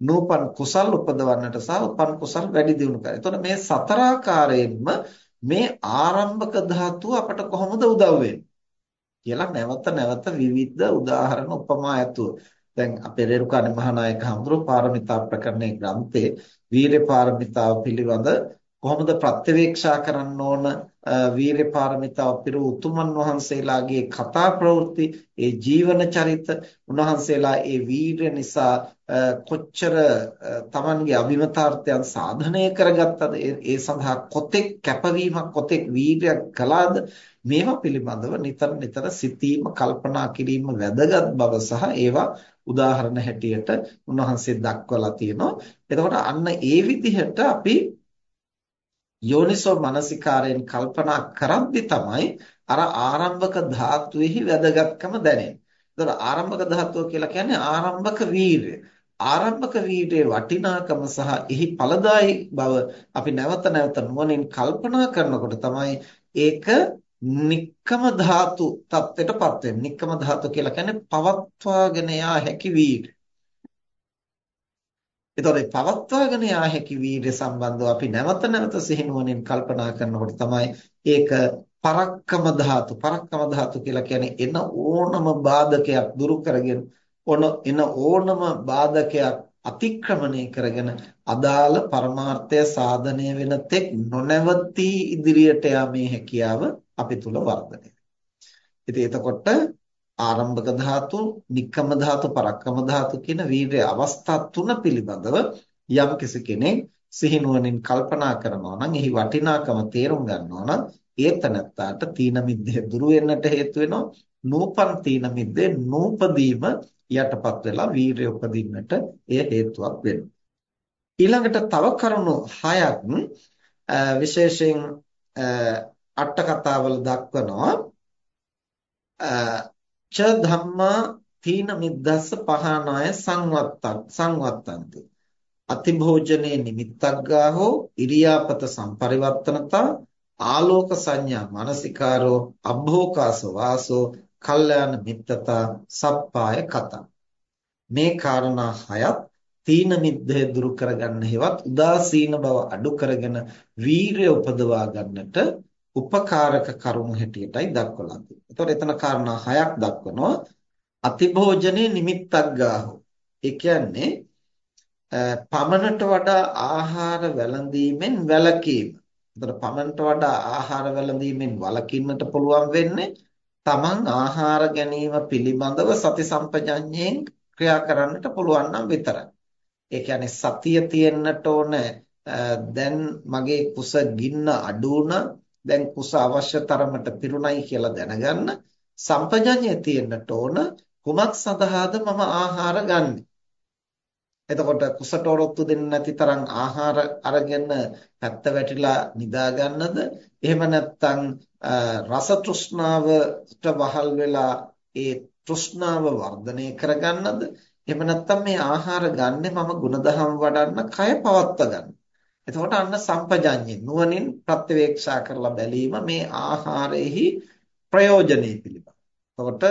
නූපන් කුසල් උපදවන්නට සහ උපන් කුසල් වැඩි දියුණු කරන්න. එතකොට මේ සතර ආකාරයෙන්ම මේ ආරම්භක ධාතුව අපට කොහොමද උදව් වෙන්නේ? කියලා නැවත නැවත විවිධ උදාහරණ උපමා ඇතුව දැන් අපේ රේරුකාණේ මහානායක හඳුරු පාරමිතා ප්‍රකරණයේ ග්‍රන්ථයේ වීරේ පාරමිතාව පිළිබඳ කොහොමද ප්‍රත්‍යවේක්ෂා කරන්න ඕන වීරය පාරමිතාව පිරු උතුමන් වහන්සේලාගේ කතා ප්‍රවෘත්ති ඒ ජීවන චරිත උන්වහන්සේලා ඒ වීරය නිසා කොච්චර Tamanගේ අභිමතාර්ථයන් සාධනය කරගත්තද ඒ සඳහා කොතෙක් කැපවීමක් කොතෙක් වීරයක් කළාද මේවා පිළිබඳව නිතර නිතර සිතීම කල්පනා කිරීම වැදගත් බව සහ ඒවා උදාහරණ හැටියට උන්වහන්සේ දක්වලා තියෙනවා. එතකොට අන්න ඒ විදිහට අපි යෝනිසෝ මනසිකාරයෙන් කල්පනා කරද්දි තමයි අර ආරම්භක ධාතුවේහි වැදගත්කම දැනෙන්නේ. ඒතර ආරම්භක ධාතුව කියලා කියන්නේ ආරම්භක වීර්ය. ආරම්භක වීර්යයේ වටිනාකම සහ එහි ඵලදායි බව අපි නැවත නැවත නුවණින් කල්පනා කරනකොට තමයි ඒක නික්කම ධාතු தත්ත්වයටපත් වෙන්නේ. නික්කම ධාතු කියලා කියන්නේ පවත්වාගෙන යා හැකි වීර්ය. එතකොට පවත්වාගෙන යා හැකි වීර්ය සම්බන්ධව අපි නැවත නැවත සිහිනුවණින් කල්පනා කරනකොට තමයි ඒක පරක්කම ධාතු පරක්කම ධාතු කියලා කියන්නේ එන ඕනම බාධකයක් දුරු කරගෙන ඔන එන ඕනම බාධකයක් අතික්‍රමණය කරගෙන අදාළ පරමාර්ථය සාධනය වෙන තෙක් නොනවතී ඉදිරියට යාමේ හැකියාව අපි තුල වර්ධනය. ඉතින් එතකොට ආරම්භක ධාතු, නික්කම ධාතු, පරක්කම ධාතු කියන වීර්ය අවස්ථා තුන පිළිබඳව යම් කෙනෙක් සිහිනුවණින් කල්පනා කරනවා නම් එහි වටිනාකම තේරුම් ගන්නවා නම් ඒ තනත්තාට තීන මිද්දේ දුරු වෙන්නට හේතු වෙනවා. නූපන් තීන මිද්දේ නූපදීම යටපත් වෙලා වීරය උපදින්නට එය හේතුවක් වෙනවා. ඊළඟට තව කරුණු හයක් විශේෂයෙන් අට කතාවල දක්වනවා. ච ධම්මා තීන මිද්දස්ස පහනාය සංවත්තං සංවත්තන්ති. අතිභෝජනේ නිමිත්තක් ගාහෝ ඉරියාපත සම්පරිවර්තනතා ආලෝක සංඥා මානසිකාරෝ අභෝකාස වාසෝ කල්යාණ මිත්තතා සප්පාය කතා. මේ කාරණා හයත් තීන මිද්දේ දුරු කරගන්න හේවත් උදාසීන බව අඩු කරගෙන වීරය උපදවා ගන්නට උපකාරක කරුණු හැටියටයි දක්වලා තියෙන්නේ. එතකොට එතන කාරණා හයක් දක්වනවා. අතිභෝජනේ නිමිත්තක් ගාහෝ. ඒ කියන්නේ පමණට වඩා ආහාර වැළඳීමෙන් වැළකීම. එතකොට පමණට වඩා ආහාර වැළඳීමෙන් වළකින්නට පුළුවන් වෙන්නේ තමන් ආහාර ගැනීම පිළිබඳව සති සම්පජඤ්ඤයෙන් ක්‍රියා කරන්නට පුළුවන් නම් විතරයි. ඒ කියන්නේ සතිය තියෙන්නට ඕන දැන් මගේ කුස ගින්න අඩු දැන් කුස අවශ්‍ය තරමට පිරුණයි කියලා දැනගන්න සම්පජඤ්ඤය තියෙන්නට ඕන කුමක් සඳහාද මම ආහාර ගන්නේ. එතකොට කුසට ඔරොත්තු දෙන්නේ නැති තරම් ආහාර අරගෙන පැත්ත වැටිලා නිදා ගන්නද? එහෙම නැත්නම් රස තෘෂ්ණාවට වහල් වෙලා ඒ තෘෂ්ණාව වර්ධනය කරගන්නද? එහෙම නැත්නම් මේ ආහාර ගන්නෙ මම ಗುಣධම් වඩන්න කය පවත්වා ගන්න. එතකොට අන්න සම්පජඤ්ඤේ නුවණින් ප්‍රත්‍යවේක්ෂා කරලා බැලීම මේ ආහාරෙහි ප්‍රයෝජනෙ පිළිබඳ. එතකොට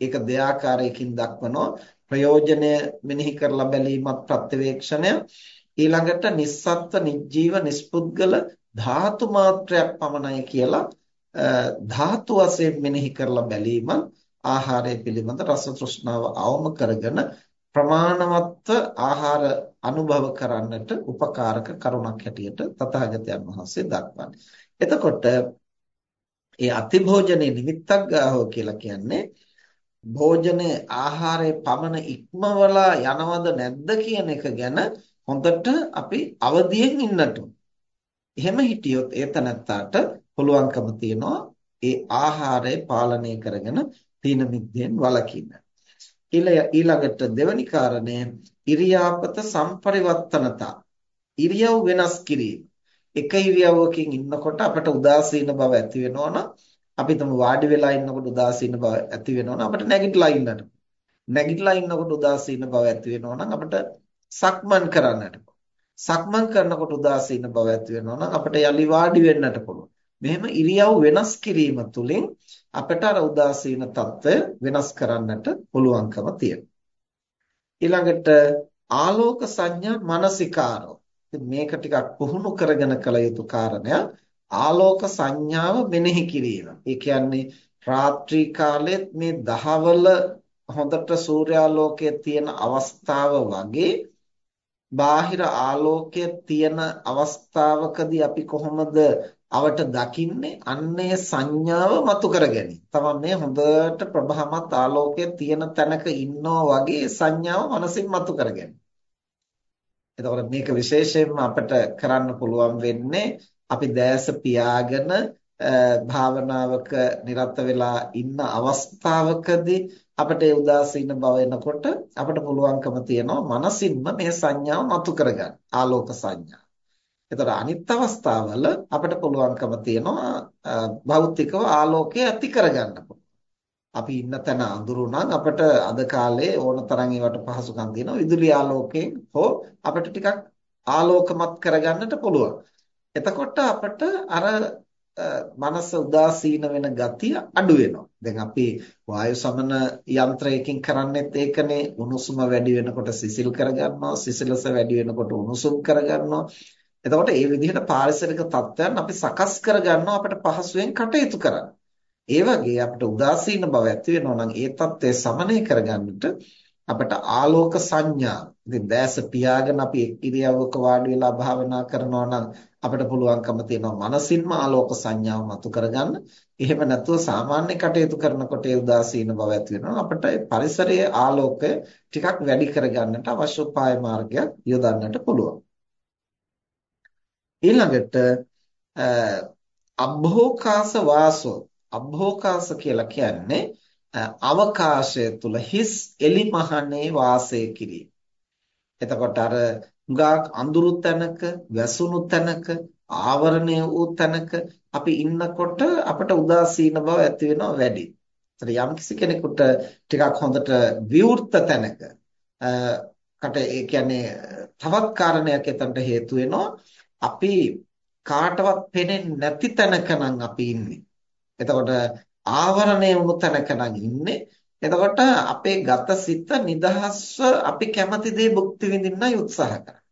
ඒක දෙආකාරයකින් දක්වනවා ප්‍රයෝජනය මෙනෙහි කරලා බැලීමත් ප්‍රත්‍යවේක්ෂණය ඊළඟට නිස්සත්ත්ව නිජීව නිස්පුද්ගල ධාතු මාත්‍රයක් පමණයි කියලා ධාතු වශයෙන් මෙනෙහි කරලා බැලීමත් ආහාරය පිළිබඳ රස තෘෂ්ණාව අවම කරගෙන ප්‍රමාණවත්ව ආහාර අනුභව කරන්නට උපකාරක කරුණක් හැටියට තථාගතයන් වහන්සේ දක්වන්නේ. එතකොට ඒ අතිභෝජනේ නිමිත්තක් ගාහෝ කියලා කියන්නේ භෝජනේ ආහාරයේ පමණ ඉක්මවලා යනවද නැද්ද කියන එක ගැන හොඳට අපි අවදියෙන් ඉන්නට එහෙම හිටියොත් ඒ තනත්තාට පුළුවන්කම තියනවා ඒ ආහාරය පාලනය කරගෙන තීන මිද්දෙන් වළකින්න. ඊළඟට දෙවැනි කාරණය ඉරියාපත සම්පරිවර්තනතා. ඉරියව් වෙනස් කිරීම. එක ඉරියව්වකින් ඉන්නකොට අපට උදාසීන බව ඇති වෙනවනම් අපි තම වාඩි වෙලා ඉන්නකොට උදාසීන බව ඇති වෙනවනම් අපිට නැගිටලා ඉන්නට. නැගිටලා ඉන්නකොට උදාසීන බව ඇති වෙනවනම් අපිට සක්මන් කරන්නට. සක්මන් කරනකොට උදාසීන බව ඇති වෙනවනම් අපිට යලි වාඩි වෙන්නට පුළුවන්. මෙහෙම ඉරියව් වෙනස් කිරීම තුළින් අපට අර උදාසීන తত্ত্ব වෙනස් කරන්නට පුළුවන්කම තියෙනවා. ඊළඟට ආලෝක සංඥා මානසිකාරෝ. මේක ටිකක් පුහුණු කරගෙන කළ යුතු කාරණයක්. ආලෝක සංඥාව මෙනෙහි කිරීම. ඒ කියන්නේ රාත්‍රී කාලෙත් මේ දහවල හොඳට සූර්යාලෝකයේ තියෙන අවස්ථාව වගේ බාහිර ආලෝකයේ තියෙන අවස්ථාවකදී අපි කොහොමද අවට දකින්නේ අන්නේ සංඥාව මතු කරගැනීම. තමයි මේ හොඳට ප්‍රභාමත් ආලෝකයේ තියෙන තැනක ඉන්නවා වගේ සංඥාව මනසින් මතු කරගැනීම. එතකොට මේක විශේෂයෙන්ම අපිට කරන්න පුළුවන් වෙන්නේ අපි දැස පියාගෙන භාවනාවක නිරත වෙලා ඉන්න අවස්ථාවකදී අපිට ඒ උදාසීන බව එනකොට අපිට පුළුවන්කම තියෙනවා මනසින්ම මේ සංඥාව මතු කරගන්න ආලෝක සංඥා. එතකොට අනිත් අවස්ථාවල අපිට පුළුවන්කම තියෙනවා භෞතිකව ආලෝකය ඇති කරගන්න අපි ඉන්න තැන අඳුරු නම් අපිට අද කාලේ ඕන තරම් ඒවට පහසුකම් තියෙනවා විදුලි ආලෝකයෙන් හෝ අපිට ටිකක් ආලෝකමත් කරගන්නට පුළුවන්. එතකොට අපිට අර මනස උදාසීන වෙන ගතිය අඩු වෙනවා. දැන් අපි වායු සමන යන්ත්‍රයකින් කරන්නේත් ඒකනේ උණුසුම වැඩි වෙනකොට සිසිල් කරගන්නවා, සිසිලස වැඩි වෙනකොට උණුසුම් කරගන්නවා. එතකොට මේ විදිහට පාරිසරික තත්ත්වයන් අපි සකස් කරගන්නවා අපිට පහසුවෙන් කටයුතු කරන්න. ඒ වගේ අපිට උදාසීන බව ඇති වෙනවා නම් ඒ தත්ත්වය සමනය කරගන්නට අපිට ආලෝක සංඥා ඉතින් දැස පියාගෙන අපි එක් ඉරියව්වක වාඩි වෙලා භාවනා කරනවා නම් අපිට පුළුවන්කම තියෙනවා මනසින්ම ආලෝක සංඥාව මතු කරගන්න. එහෙම නැතුව සාමාන්‍ය කටයුතු කරනකොට ඒ උදාසීන බව ඇති වෙනවා. අපිට පරිසරයේ ආලෝකය ටිකක් වැඩි කරගන්නට අවශ්‍ය උපාය මාර්ගයක් යොදන්නට පුළුවන්. ඊළඟට අභෝකාස වාසෝ අභෝකාස කියලා කියන්නේ අවකාශය තුල හිස් එලිමහනේ වාසය කිරීම. එතකොට අර හුඟක් අඳුරු තැනක, වැසුණු තැනක, ආවරණය වූ තැනක අපි ඉන්නකොට අපට උදාසීන බව ඇති වෙනවා වැඩි. ඒතර යම්කිසි කෙනෙකුට ටිකක් හොඳට විවෘත තැනක කට ඒ කියන්නේ තවත් කාරණයක් එතනට හේතු වෙනවා අපි කාටවත් පෙනෙන්නේ නැති තැනක නම් අපි ඉන්නේ. එතකොට ආවරණය වුණු තැනක නම් ඉන්නේ. එතකොට අපේ ගත සිත නිදහස්ව අපි කැමති දේ භුක්ති විඳින්නයි උත්සාහ කරන්නේ.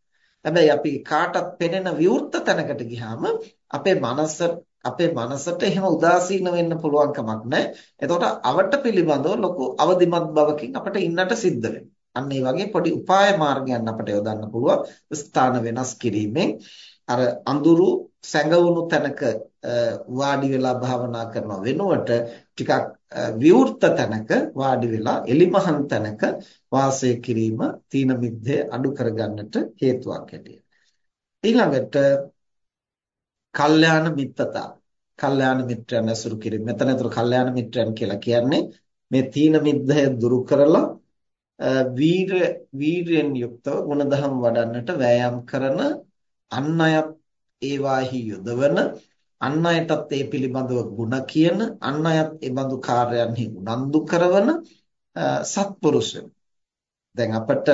හැබැයි අපි කාටත් පෙනෙන විවෘත තැනකට ගියාම අපේ මනස අපේ මනසට එහෙම උදාසීන වෙන්න පුළුවන් කමක් නැහැ. එතකොට අවට පිළිබඳව ලොකු අවදිමත් බවකින් අපිට ඉන්නට සිද්ධ වෙනවා. අන්න ඒ වගේ පොඩි උපාය මාර්ගයන් අපිට යොදන්න පුළුවන්. ස්ථාන වෙනස් කිරීමෙන් අර අඳුරු සැඟවුණු තැනක වාඩි වෙලා භාවනා කරන වෙනුවට ටිකක් විවෘත තැනක වාඩි වෙලා එලිමහන් තැනක වාසය කිරීම තීන මිද්දේ අඩු කරගන්නට හේතුවක් හැටියට. ඊළඟට කල්යාණ මිත්තතා. කල්යාණ මිත්‍රයන් ඇසුරු කිරීම. මෙතන අතර කල්යාණ මිත්‍රයන් කියලා කියන්නේ මේ තීන මිද්දය දුරු කරලා වීර වීරයෙන් යුක්තව ගුණධම් වඩන්නට වෑයම් කරන අන් අයත් ඒවාහි යොදවන අන් අයටත් ඒ පිළිබඳව ಗುಣ කියන අන් අයත් ඒ බඳු කාර්යයන්හි උනන්දු කරන සත්පුරුෂය. දැන් අපිට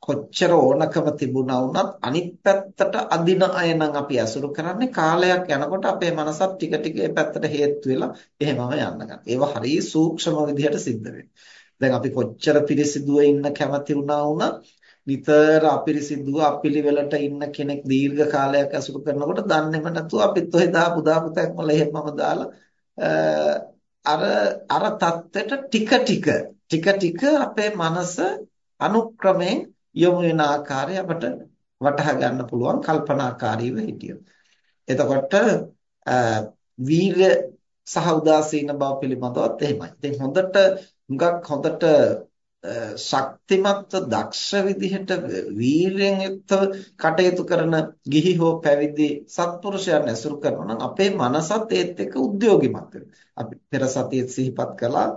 කොච්චර ඕනකම තිබුණා වුණත් අනිත් පැත්තට අදින අය නම් අපි අසුරු කරන්නේ කාලයක් යනකොට අපේ මනසත් ටික ටික ඒ පැත්තට හේතු වෙලා එහෙමම යන්න ගන්නවා. ඒවා හරිය සූක්ෂම විදිහට සිද්ධ වෙනවා. දැන් අපි කොච්චර පිරිසිදුව ඉන්න කැමති වුණා වුණත් නිතර අපිරිසිදුව අපිලිවෙලට ඉන්න කෙනෙක් දීර්ඝ කාලයක් අසුරු කරනකොට දන්නේම නැතුව අපිත් ඔය දාපු දාපු තැන්වල එහෙමම දාලා අර අර தත්වෙට ටික ටික ටික ටික අපේ මනස අනුක්‍රමයෙන් යොමු වෙන ආකාරය අපට වටහා ගන්න පුළුවන් කල්පනාකාරීව හිටියොත්. එතකොට වීර්ය සහ උදාසීන බව පිළිබඳවත් එහෙමයි. ඉතින් හොඳට හුඟක් හොඳට ශක්තිමත් දක්ෂ විදිහට වීරයෙන් යුක්තව කටයුතු කරන ගිහි හෝ පැවිදි සත්පුරුෂයන් ඇසුරු කරනවා නම් අපේ මනසත් ඒත් එක්ක උද්‍යෝගිමත් වෙනවා. අපි පෙර සතියේ සිහිපත් කළා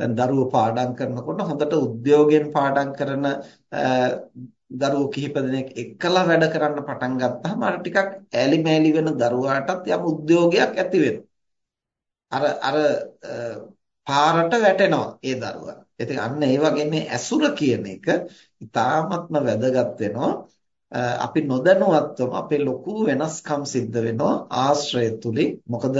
දැන් දරුවෝ පාඩම් කරනකොට හොඳට උද්‍යෝගයෙන් පාඩම් කරන දරුවෝ කිහිප දෙනෙක් එක්කලා වැඩ කරන්න පටන් ගත්තාම අර ටිකක් ඈලි මෑලි වෙන දරුවාටත් යම් උද්‍යෝගයක් ඇති වෙනවා. අර අර පාරට වැටෙනවා ඒ දරුවා. ඉතින් අන්න ඒ වගේ මේ ඇසුර කියන එක ඉතාමත්ම වැදගත් වෙනවා. අපි නොදැනුවත්වම අපේ ලොකු වෙනස්කම් සිද්ධ වෙනවා ආශ්‍රය තුලින්. මොකද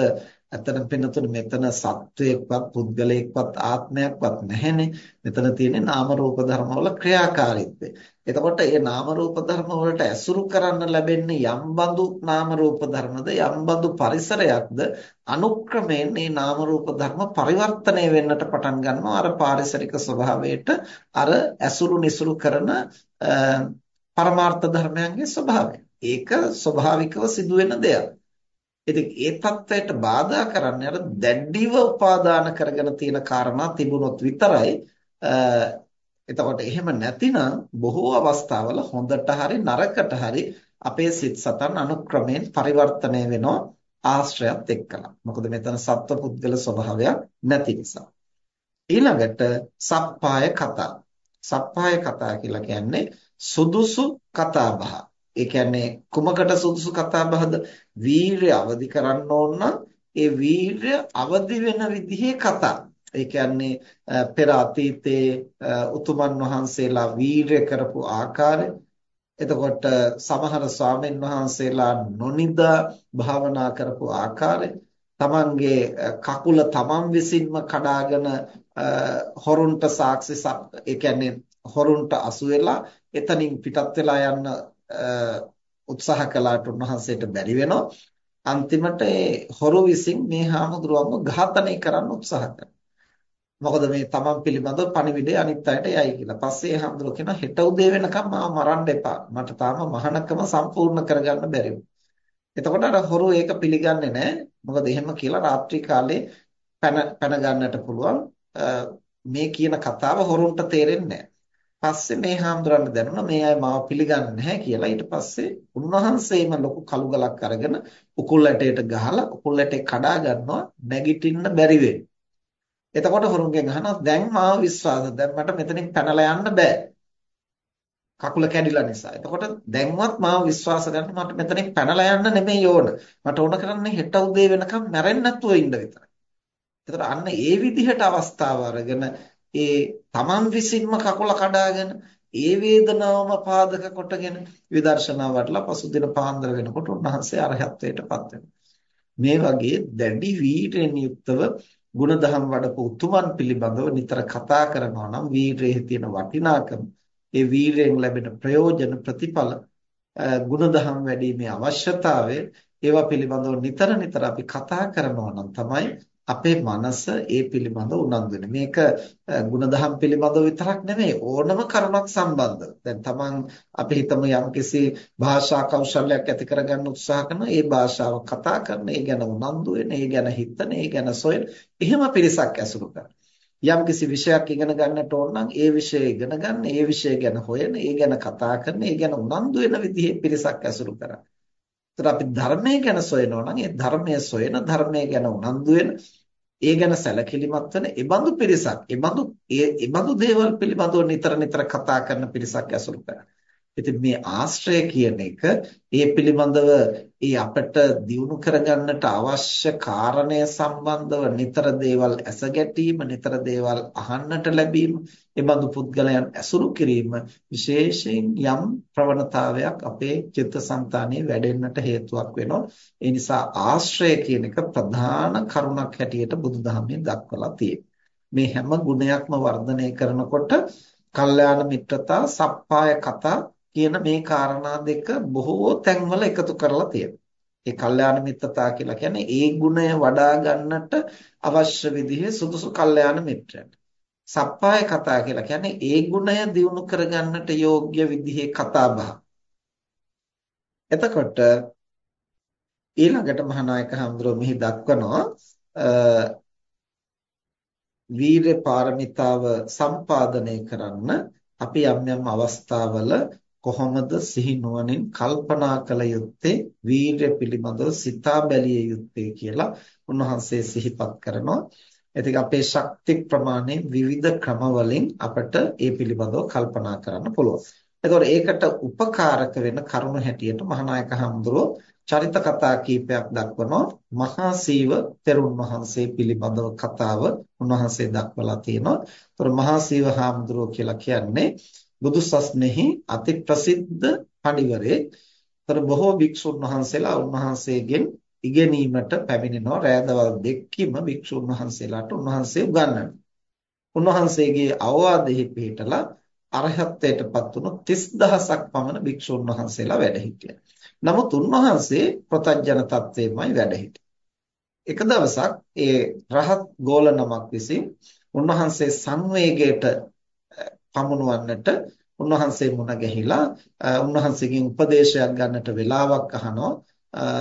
ඇත්තටම පින්නතුනේ මෙතන සත්වයක්වත් පුද්ගලයෙක්වත් ආත්මයක්වත් නැහැනේ. මෙතන තියෙන්නේ නාම රූප ධර්මවල ක්‍රියාකාරීත්වය. එතකොට මේ නාම රූප ධර්ම වලට ඇසුරු කරන්න ලැබෙන්නේ යම් බඳු නාම රූප ධර්මද යම් බඳු පරිසරයක්ද අනුක්‍රමයෙන් මේ නාම රූප ධර්ම පරිවර්තනය වෙන්නට පටන් ගන්නවා අර පාරිසරික ස්වභාවයට අර ඇසුරු නිසුරු කරන පරමාර්ථ ධර්මයන්ගේ ස්වභාවය. ඒක ස්වභාවිකව සිදුවෙන දෙයක්. ඉතින් ඒ தත්වයට බාධා කරන්නේ අර දැඩිව උපාදාන කරගෙන තියෙන කාරණා තිබුණොත් විතරයි එතකොට එහෙම නැතිනම් බොහෝ අවස්ථාවල හොඳට හරි නරකට හරි අපේ සිත් සතන් අනුක්‍රමයෙන් පරිවර්තනය වෙනවා ආශ්‍රයත් එක්කලා. මොකද මෙතන සත්ව පුද්ගල ස්වභාවයක් නැති නිසා. ඊළඟට සප්පාය කතා. සප්පාය කතා කියලා කියන්නේ සුදුසු කතා බහ. ඒ කියන්නේ කුමකට සුදුසු කතා බහද? වීරය අවදි කරන්න ඕන නම් ඒ වීරය අවදි වෙන විදිහේ කතා. ඒ කියන්නේ පෙර අතීතයේ උතුමන් වහන්සේලා වීරය කරපු ආකාරය එතකොට සමහර ස්වාමීන් වහන්සේලා නොනිදා භාවනා කරපු ආකාරය තමන්ගේ කකුල තමන් විසින්ම කඩාගෙන හොරුන්ට සාක්ෂි ඒ කියන්නේ හොරුන්ට අසු වෙලා එතනින් පිටත් වෙලා යන්න උත්සාහ කළාට උන්වහන්සේට බැරි වෙනවා. අන්තිමට ඒ හොරු විසින් මේ හාමුදුරුවන්ව ඝාතනය කරන්න උත්සාහ කරනවා. මොකද මේ තමන් පිළිබඳව පණිවිඩය අනිත් අයට යයි කියලා. පස්සේ ඒ හාමුදුරුවෝ කියනවා හෙට උදේ වෙනකම් මාව මරන්න එපා. මට තාම මහානකම සම්පූර්ණ කරගන්න බැරි එතකොට අර හොරු ඒක පිළිගන්නේ නැහැ. මොකද එහෙම කියලා රාත්‍රී කාලේ පැන පැන ගන්නට පුළුවන්. මේ කියන කතාව හොරුන්ට තේරෙන්නේ පස්සේ මේ හාමුදුරන්ට දැනුණා මේ අය මාව පිළිගන්නේ නැහැ කියලා. ඊට පස්සේ උන්වහන්සේම ලොකු කළු ගලක් අරගෙන උකුල් ඇටයට ගහලා උකුල් ඇටේ කඩා ගන්නවා නැගිටින්න බැරි එතකොට හොරුන්ගෙන් අහනවා දැන් මාව විශ්වාස දැන් මට මෙතනින් පැනලා යන්න බෑ. කකුල කැඩිලා නිසා. එතකොට දැන්වත් මාව විශ්වාස ගන්න මට මෙතනින් පැනලා යන්න නෙමෙයි ඕන. මට ඕන කරන්නේ හෙට උදේ වෙනකම් මැරෙන්න නැතුව ඉන්න විතරයි. එතකොට අන්න ඒ විදිහට අවස්ථාව අරගෙන ඒ තමන් විසින්ම කකුල කඩාගෙන ඒ වේදනාවම පාදක කොටගෙන විදර්ශනා වටලා පසුදින පාන්දර වෙනකොට උන්වහන්සේ අරහත්ත්වයටපත් වෙනවා. මේ වගේ දැඩි වීරයෙන් යුක්තව ಗುಣධම් වඩපු උතුමන් පිළිබඳව නිතර කතා කරනවා නම් වීරයේ තියෙන වටිනාකම ඒ වීරයෙන් ලැබෙන ප්‍රයෝජන ප්‍රතිඵල ගුණධම් වැඩිීමේ අවශ්‍යතාවය ඒවා පිළිබඳව නිතර නිතර අපි කතා කරනවා නම් තමයි අපේ මනස ඒ පිළිබඳ උනන්දු වෙන. මේක ಗುಣධම් පිළිබඳව විතරක් නෙමෙයි ඕනම කරුණක් සම්බන්ධව. දැන් තමන් අපි හිතමු යම්කිසි භාෂා කෞශල්‍යයක් ඇති කරගන්න උත්සාහ කරන ඒ භාෂාව කතා කරන, ඒ ගැන උනන්දු වෙන, ඒ ගැන හිතන, ඒ ගැන සොයන එහෙම පිරිසක් ඇසුරු කරන. යම්කිසි විෂයක් ඉගෙන ගන්නට ඕන නම් ඒ විෂය ඉගෙන ගන්න, ඒ විෂය ගැන හොයන, ඒ ගැන කතා කරන, ඒ ගැන උනන්දු වෙන විදිහේ පිරිසක් ඇසුරු කරා. ඒතර අපි ධර්මය ගැන සොයනවා නම් ඒ ධර්මය සොයන, ධර්මය ගැන උනන්දු වෙන ඒ ගැන සැලකිලිමත් වෙන ඒබඳු පිරිසක් ඒබඳු ඒබඳු දේවල් පිළිබඳව නිතර නිතර කතා කරන පිරිසක් ඇසුරු කරා. ඉතින් මේ ආශ්‍රය කියන එක ඒ පිළිබඳව ඒ අපට දියුණු කරගන්නට අවශ්‍ය කාරණය සම්බන්ධව නිතර දේවල් ඇස ගැටීම නිතර දේවල් අහන්නට ලැබීම එබඳු පුද්ගලයන් ඇසුරු කිරීම විශේෂයෙන් යම් ප්‍රවණතාවයක් අපේ චිත්තසංතානයේ වැඩෙන්නට හේතුවක් වෙනවා. ඒ නිසා ආශ්‍රය කියන එක ප්‍රධාන කරුණක් හැටියට බුදුදහමේ දක්වලා තියෙනවා. මේ හැම ගුණයක්ම වර්ධනය කරනකොට කල්යාණ මිත්‍රතා සප්පාය කතා කියන මේ කාරණා දෙක බොහෝ තැන්වල එකතු කරලා තියෙනවා. ඒ කල්යාණ මිත්‍රතා කියලා කියන්නේ ඒ ගුණය වඩා ගන්නට අවශ්‍ය විදිහේ සුදුසු කල්යාණ මිත්‍රයන්. සප්පාය කතා කියලා කියන්නේ ඒ ගුණය දියුණු කරගන්නට යෝග්‍ය විදිහේ කතා බහ. එතකොට ඊළඟට මහානායක හඳුරෝ මෙහි දක්වනවා වීර්ය පාරමිතාව සම්පාදනය කරන්න අපි යම් යම් අවස්ථාවල කොහොමද සිහි නුවණින් කල්පනා කළ යුත්තේ වීරය පිළිබඳව සිතා බැලිය යුත්තේ කියලා උන්වහන්සේ සිහිපත් කරනවා. ඉතින් අපේ ශක්ති ප්‍රමාණය විවිධ ක්‍රම වලින් අපට ඒ පිළිබඳව කල්පනා කරන්න පුළුවන්. එතකොට ඒකට උපකාරක වෙන කරුණු හැටියට මහානායක හඳුරෝ චරිත කතා කීපයක් දක්වනවා මහා සීව තෙරුන් වහන්සේ පිළිබඳව කතාව උන්වහන්සේ දක්වලා තියෙනවා. ඒතර මහා සීව හාමුදුරුවෝ කියලා කියන්නේ බුදු සස්නෙහි අති ප්‍රසිද්ධ පඬිවරයෙක්. ඒතර බොහෝ භික්ෂුන් වහන්සේලා උන්වහන්සේගෙන් ඉගෙනීමට පැමිණෙනවා. රෑදවල් දෙකකින්ම භික්ෂුන් වහන්සේලාට උන්වහන්සේ උගන්වනවා. උන්වහන්සේගේ අවවාදෙහි පිළිපදලා අරහත්ත්වයටපත් වුණු 30000ක් පමණ භික්ෂුන් වහන්සේලා වැඩ හිටියා. නමුත් උන්වහන්සේ ප්‍රතඥ තත්වයේමයි වැඩ හිටියේ. එක දවසක් ඒ රහත් ගෝල නමක් විසින් උන්වහන්සේ සංවේගයට පමුණවන්නට උන්වහන්සේ මුණ ගැහිලා උන්වහන්සේගෙන් උපදේශයක් ගන්නට වෙලාවක් අහනවා.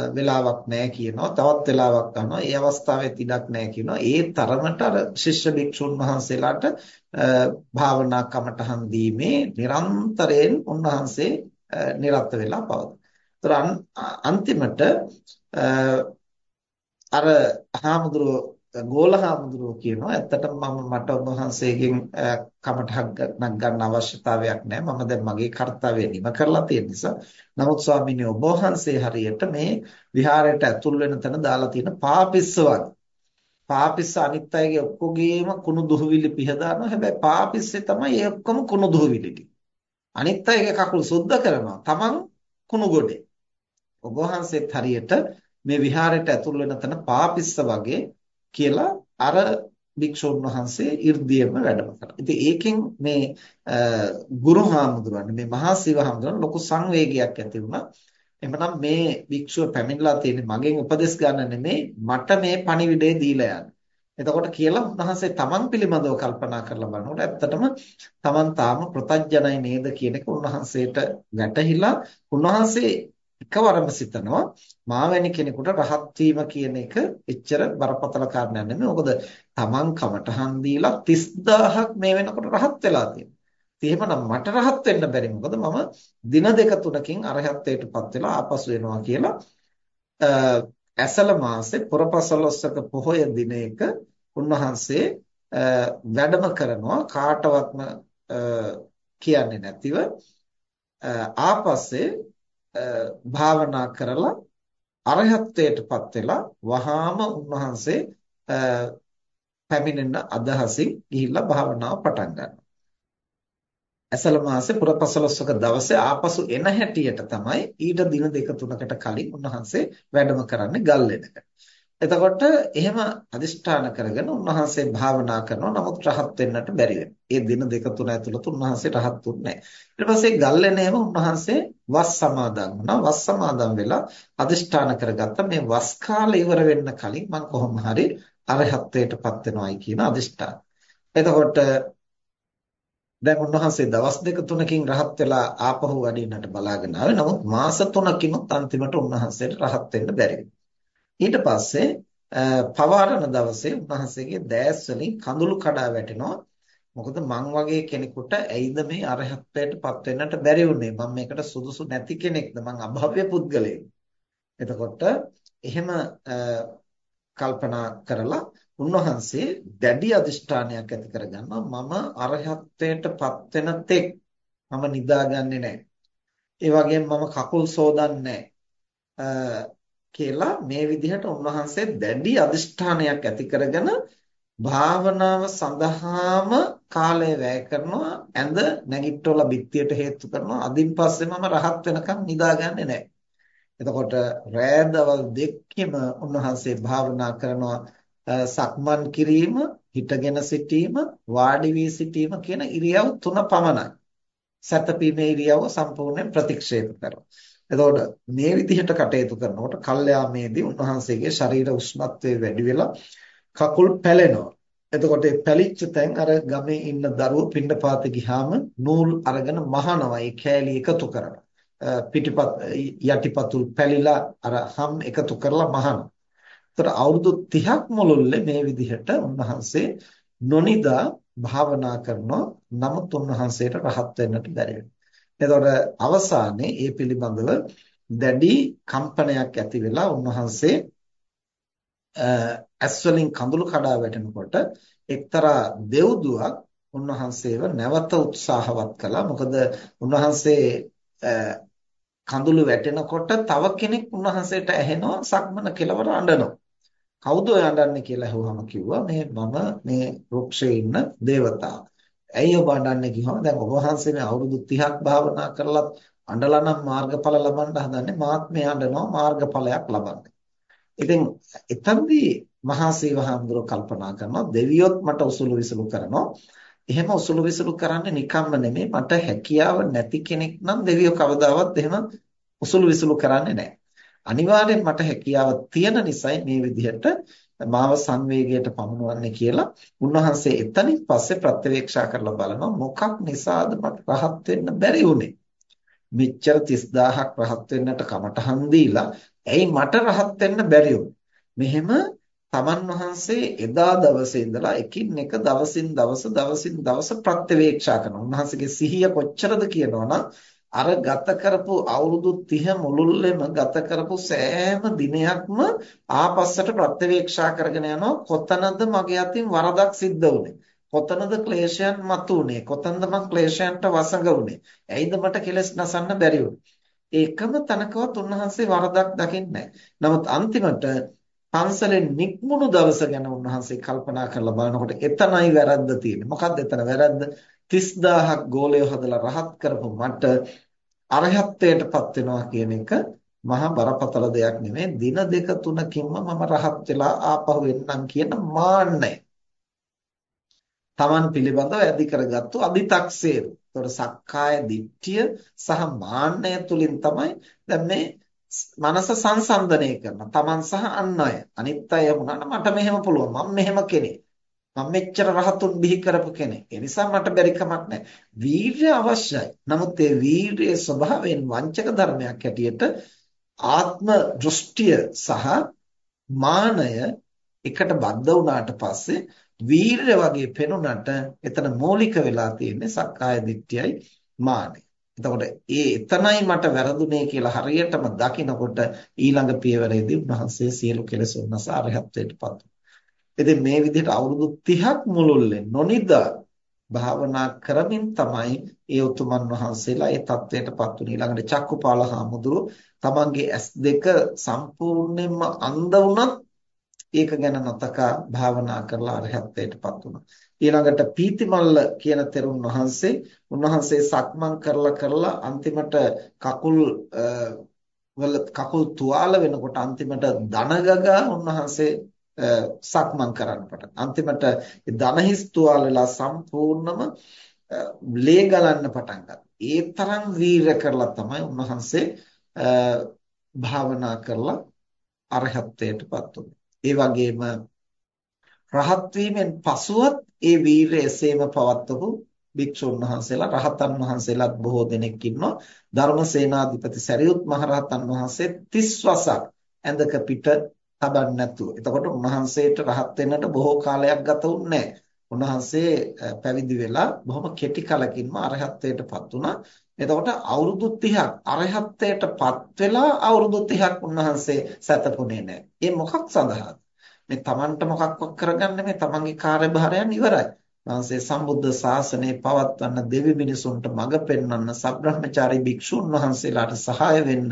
වෙලාවක් නැහැ කියනවා. තවත් වෙලාවක් අහනවා. ඒ අවස්ථාවේ තිඩක් නැහැ කියනවා. ඒ තරමට අර ශිෂ්‍ය භික්ෂුන් වහන්සේලාට භාවනා කමටහන් දීමේ නිරන්තරයෙන් උන්වහන්සේ නිරත වෙලා පවතිනවා. අන්තිමට අර හාමුදුරුවෝ ගෝලහාමුදුරුවෝ කියනවා ඇත්තටම මම මට ඔබ වහන්සේගෙන් කමටහක් ගන්න අවශ්‍යතාවයක් නැහැ මම දැන් මගේ කාර්යය නිම කරලා තියෙන නිසා. නමුත් ස්වාමීනි ඔබ වහන්සේ හරියට මේ විහාරයට ඇතුල් වෙන තැන දාලා තියෙන පාපිස්ස වගේ පාපිස්ස අනිත් අයගේ ඔක්කොගේම කුණු දුහවිලි පිහදානවා හැබැයි පාපිස්සේ තමයි ඒ ඔක්කොම කුණු දුහවිලි අනිත් අයගේ කකුල් සුද්ධ කරනවා. තමන් කුණු ගොඩේ. ඔබ වහන්සේත් හරියට මේ විහාරයට ඇතුල් වෙන තැන පාපිස්ස වගේ කියලා අර භික්ෂුන් වහන්සේ 이르දියෙම වැඩම කරා. ඉතින් ඒකෙන් මේ ගුරු හාමුදුරන් මේ මහා සිව හාමුදුරන් ලොකු සංවේගයක් ඇති වුණා. එහෙමනම් මේ භික්ෂුව පැමිණලා තියෙන්නේ මගෙන් උපදෙස් ගන්න නෙමෙයි මට මේ පණිවිඩය දීලා යන්න. එතකොට කියලා උන්වහන්සේ තමන් පිළිබඳව කල්පනා කරලා බලනකොට ඇත්තටම තමන් තාම ප්‍රතඥයි නේද කියන එක උන්වහන්සේට වැටහිලා උන්වහන්සේ එකවරම සිතනවා මාවැනි කෙනෙකුට රහත් වීම කියන එක එච්චර බරපතල කාරණයක් නෙමෙයි. මොකද Taman කමටහන් දීලා 30000ක් මේ වෙනකොට රහත් වෙලා තියෙනවා. එහෙමනම් මට රහත් වෙන්න බැරි මොකද මම දින දෙක තුනකින් අරහත්ත්වයටපත් වෙලා ආපසු එනවා කියලා ඇසල මාසේ පුරපසළොස්වක පොහොය දිනයක උන්වහන්සේ වැඩම කරනවා කාටවත්ම කියන්නේ නැතිව ආපස්සේ භාවනා කරලා අරහත්ත්වයටපත් වෙලා වහාම උන්වහන්සේ පැමිණෙන අදහසින් ගිහිල්ලා භාවනාව පටන් ගන්නවා. ඇසල මාසේ පුරපසළොස්වක දවසේ ආපසු එන හැටියට තමයි ඊට දින දෙක තුනකට කලින් උන්වහන්සේ වැඩම කරන්නේ ගල්ලෙනක. එතකොට එහෙම අදිෂ්ඨාන කරගෙන උන්වහන්සේ භාවනා කරනවා නමුත් රහත් වෙන්නට බැරි ඒ දින දෙක තුන ඇතුළත උන්වහන්සේ රහත් වුනේ නැහැ. ඊට පස්සේ ගල්ලෙනේම උන්වහන්සේ වස් සමාදන් වුණා. වස් සමාදන් වෙලා අදිෂ්ඨාන කරගත්ත මේ වස් කාලය ඉවර වෙන්න කලින් මම කොහොම හරි අරහත්ත්වයටපත් වෙනවායි කියන අදිෂ්ඨාන. එතකොට දැන් උන්වහන්සේ දවස් දෙක තුනකින් රහත් වෙලා ආපහු වඩින්නට බලාගෙන ආවේ. නමුත් මාස තුනකිනුත් අන්තිමට උන්වහන්සේට රහත් වෙන්න බැරි ඊට පස්සේ පවාරණ දවසේ උන්වහන්සේගේ දෑස් වලින් කඳුළු කඩා වැටෙනවා. මොකද මං වගේ කෙනෙකුට ඇයිද මේ අරහත්ත්වයටපත් වෙන්නට බැරි වුනේ? මම මේකට සුදුසු නැති කෙනෙක්ද? මං අභව්‍ය පුද්ගලයෙක්. එතකොට එහෙම කල්පනා කරලා උන්වහන්සේ දැඩි අදිෂ්ඨානයක් ඇති කරගන්නවා මම අරහත්ත්වයටපත් වෙන තෙක් මම නිදාගන්නේ නැහැ. ඒ වගේම මම කකුල් සෝදන්නේ කියලා මේ විදිහට උන්වහන්සේ දැඩි අදිෂ්ඨානයක් ඇති කරගෙන භාවනාව සඳහාම කාලය වැය කරනවා ඇඳ නැගිට්ටවල බිත්තියට හේතු කරනවා අදින් පස්සේ මම රහත් වෙනකම් නිදාගන්නේ නැහැ. එතකොට රෑදවල් දෙකෙම උන්වහන්සේ භාවනා කරනවා සක්මන් කිරීම, හිටගෙන සිටීම, වාඩි වී සිටීම කියන ඉරියව් තුන පමණයි. සැතපීමේ ඉරියව්ව සම්පූර්ණයෙන් ප්‍රතික්ෂේප කරනවා. එතකොට මේ විදිහට කටයුතු කරනකොට කල්යාමේදී උන්වහන්සේගේ ශරීර උෂ්ණත්වය වැඩි වෙලා කකුල් පැලෙනවා. එතකොට ඒ පැලිච්ච තැන් අර ගමේ ඉන්න දරුවෝ පින්නපාතේ ගියාම නූල් අරගෙන මහනවා. ඒ කෑලි එකතු කරනවා. පිටිපත් යටිපතුල් පැලිලා අර හම් එකතු කරලා මහනවා. ඒතර අවුරුදු 30ක් මුළුල්ලේ මේ විදිහට උන්වහන්සේ නොනිදා භාවනා කරනවා. නමුත් උන්වහන්සේට රහත් වෙන්නට බැරි එතකොට අවසානයේ මේ පිළිබඳව දැඩි කම්පනයක් ඇති වෙලා උන්වහන්සේ ඇස් වලින් කඳුළු කඩා වැටෙනකොට එක්තරා දෙව්දුවක් උන්වහන්සේව නැවත උත්සාහවත් කළා. මොකද උන්වහන්සේ කඳුළු වැටෙනකොට තව කෙනෙක් උන්වහන්සේට ඇහෙනවා සක්මන කෙලවර අඬනවා. කවුද ඔය අඬන්නේ කියලා අහුවම කිව්වා මේ මම මේ වෘක්ෂයේ ඉන්න දේවතාව. ඇයි ඔබ අඬන්නේ කිව්වම දැන් ඔබ වහන්සේ මේ අවුරුදු 30ක් භාවනා කරලත් අඬලා නම් මාර්ගඵල ලබන්න හදන්නේ මාත් මේ අඬනවා මාර්ගඵලයක් ලබන්න. ඉතින් එතනදී මහා සීවහාමුදුරුවෝ කල්පනා කරනවා දෙවියොත් මට උසුළු විසුළු කරනවා. එහෙම උසුළු විසුළු කරන්නේ නිකම්ම නෙමෙයි මට හැකියාව නැති කෙනෙක් නම් දෙවියෝ කවදාවත් එහෙම උසුළු විසුළු කරන්නේ නැහැ. අනිවාර්යෙන් මට හැකියාව තියෙන නිසායි මේ විදිහට මාව සංවේගයට පමුණවන්නේ කියලා උන්වහන්සේ එතනින් පස්සේ ප්‍රත්‍යවේක්ෂා කරලා බලනවා මොකක් නිසාද මට රහත් වෙන්න බැරි වුනේ මෙච්චර 30000ක් රහත් වෙන්නට කමටහන් දීලා ඇයි මට රහත් වෙන්න බැරි මෙහෙම තමන් වහන්සේ එදා දවසේ ඉඳලා එකින් එක දවසින් දවස දවසින් දවස ප්‍රත්‍යවේක්ෂා කරනවා. උන්වහන්සේගේ සිහිය කොච්චරද කියනවනම් අර ගත කරපු අවුරුදු 30 මුළුල්ලෙම ගත කරපු සෑම දිනයක්ම ආපස්සට ප්‍රත්‍යවේක්ෂා කරගෙන යනවා. කොතනද මගේ අතින් වරදක් සිද්ධ වුනේ? කොතනද ක්ලේශයන් මතුනේ කොතනද මං ක්ලේශයන්ට වසඟ වුනේ? ඇයිද මට කෙලස් නසන්න බැරි ඒකම තනකවත් උන්වහන්සේ වරදක් දකින්නේ නමුත් අන්තිමට පන්සලෙන් නික්මුණු දවස ගැන උන්වහන්සේ කල්පනා කරලා බලනකොට එතනයි වැරද්ද තියෙන්නේ. මොකක්ද එතන වැරද්ද? 30000ක් ගෝලය හදලා රහත් කරපු මට අරහත්ත්වයටපත් වෙනවා කියන එක මහා බරපතල දෙයක් නෙමෙයි. දින දෙක තුනකින්ම මම රහත් වෙලා ආපහු එන්නම් කියන මාන්නය. Taman පිළිබඳව ඇති කරගත්තු අදි탁සේරු. ඒතකොට සක්කාය දිට්ඨිය සහ මාන්නය තුලින් තමයි දැන් මේ මනස සංසන්දනය කරන. Taman සහ අන් අය. අනිත් අය වුණාට මට මෙහෙම පුළුවන්. මම මෙහෙම කෙනෙක්. මම මෙච්චර රහතුන් බිහි කරපු කෙනෙක්. ඒ නිසා මට බැරි කමක් නැහැ. වීර්ය අවශ්‍යයි. නමුත් ඒ වීර්යයේ ස්වභාවයෙන් වංචක ධර්මයක් හැටියට ආත්ම දෘෂ්ටිය සහ මානය එකට බද්ධ වුණාට පස්සේ වීරය වගේ පෙනුනට එතන මූලික වෙලා තියෙන්නේ සක්කාය දිට්ඨියයි මානෙ. එතකොට ඒ එතනයි මට වැරදුනේ කියලා හරියටම දකිනකොට ඊළඟ පියවරේදී උන්වහන්සේ සියලු කෙලෙස් උන්නස අරහත්ත්වයට පත් වෙනවා. ඉතින් මේ විදිහට අවුරුදු 30ක් මුළුල්ලේ නොනිදා භාවනා කරමින් තමයි ඒ උතුමන් වහන්සේලා ඒ தත්වයටපත් වුනේ. ඊළඟට චක්කුපාල හාමුදුරුව තමන්ගේ S2 සම්පූර්ණයෙන්ම අන්ධ වුණත් ඒක ගැන නොතකා භාවනා කරලා අරහත්ත්වයටපත් වුණා. ඊළඟට පීතිමල්ල කියන තෙරුන් වහන්සේ උන්වහන්සේ සක්මන් කරලා කරලා අන්තිමට කකුල් වල කකුල් තුවාල වෙනකොට අන්තිමට දනගගා උන්වහන්සේ සක්මන් කරන්න පටන්. අන්තිමට ධනහිස් තුවාල වෙලා සම්පූර්ණම ලේ ගලන්න පටන් ගත්තා. ඒ තරම් වීර කරලා තමයි උන්වහන්සේ භාවනා කරලා අරහත්ත්වයටපත් වුනේ. ඒ වගේම රහත් වීමෙන් පසුවත් ඒ වීරය එසේම පවත්වපු භික්ෂුන් වහන්සේලා රහතන් වහන්සේලාත් බොහෝ දෙනෙක් ඉන්නවා ධර්මසේනාධිපති සරියුත් මහරහතන් වහන්සේ 30 වසක් ඇඳක පිට තබන්නේ නැතුව. එතකොට උන්වහන්සේට රහත් වෙන්නට බොහෝ කාලයක් ගත වුණේ උන්වහන්සේ පැවිදි වෙලා බොහොම කෙටි කලකින්ම අරහත්ත්වයටපත් වුණා. එතකොට අවුරුදු 30ක් අරහත්ත්වයටපත් වෙලා අවුරුදු 30ක් උන්වහන්සේ සැතපුණේ නැහැ. ඒ මොකක් සඳහාද? මේ Tamanට මොකක්වත් කරගන්න මේ Tamanගේ කාර්යභාරයන් ඉවරයි. වහන්සේ සම්බුද්ධ ශාසනය පවත්වන්න දෙවි මිනිසුන්ට මඟ පෙන්වන්න සබ්‍රහ්මචාරී භික්ෂුන් වහන්සේලාට සහාය වෙන්න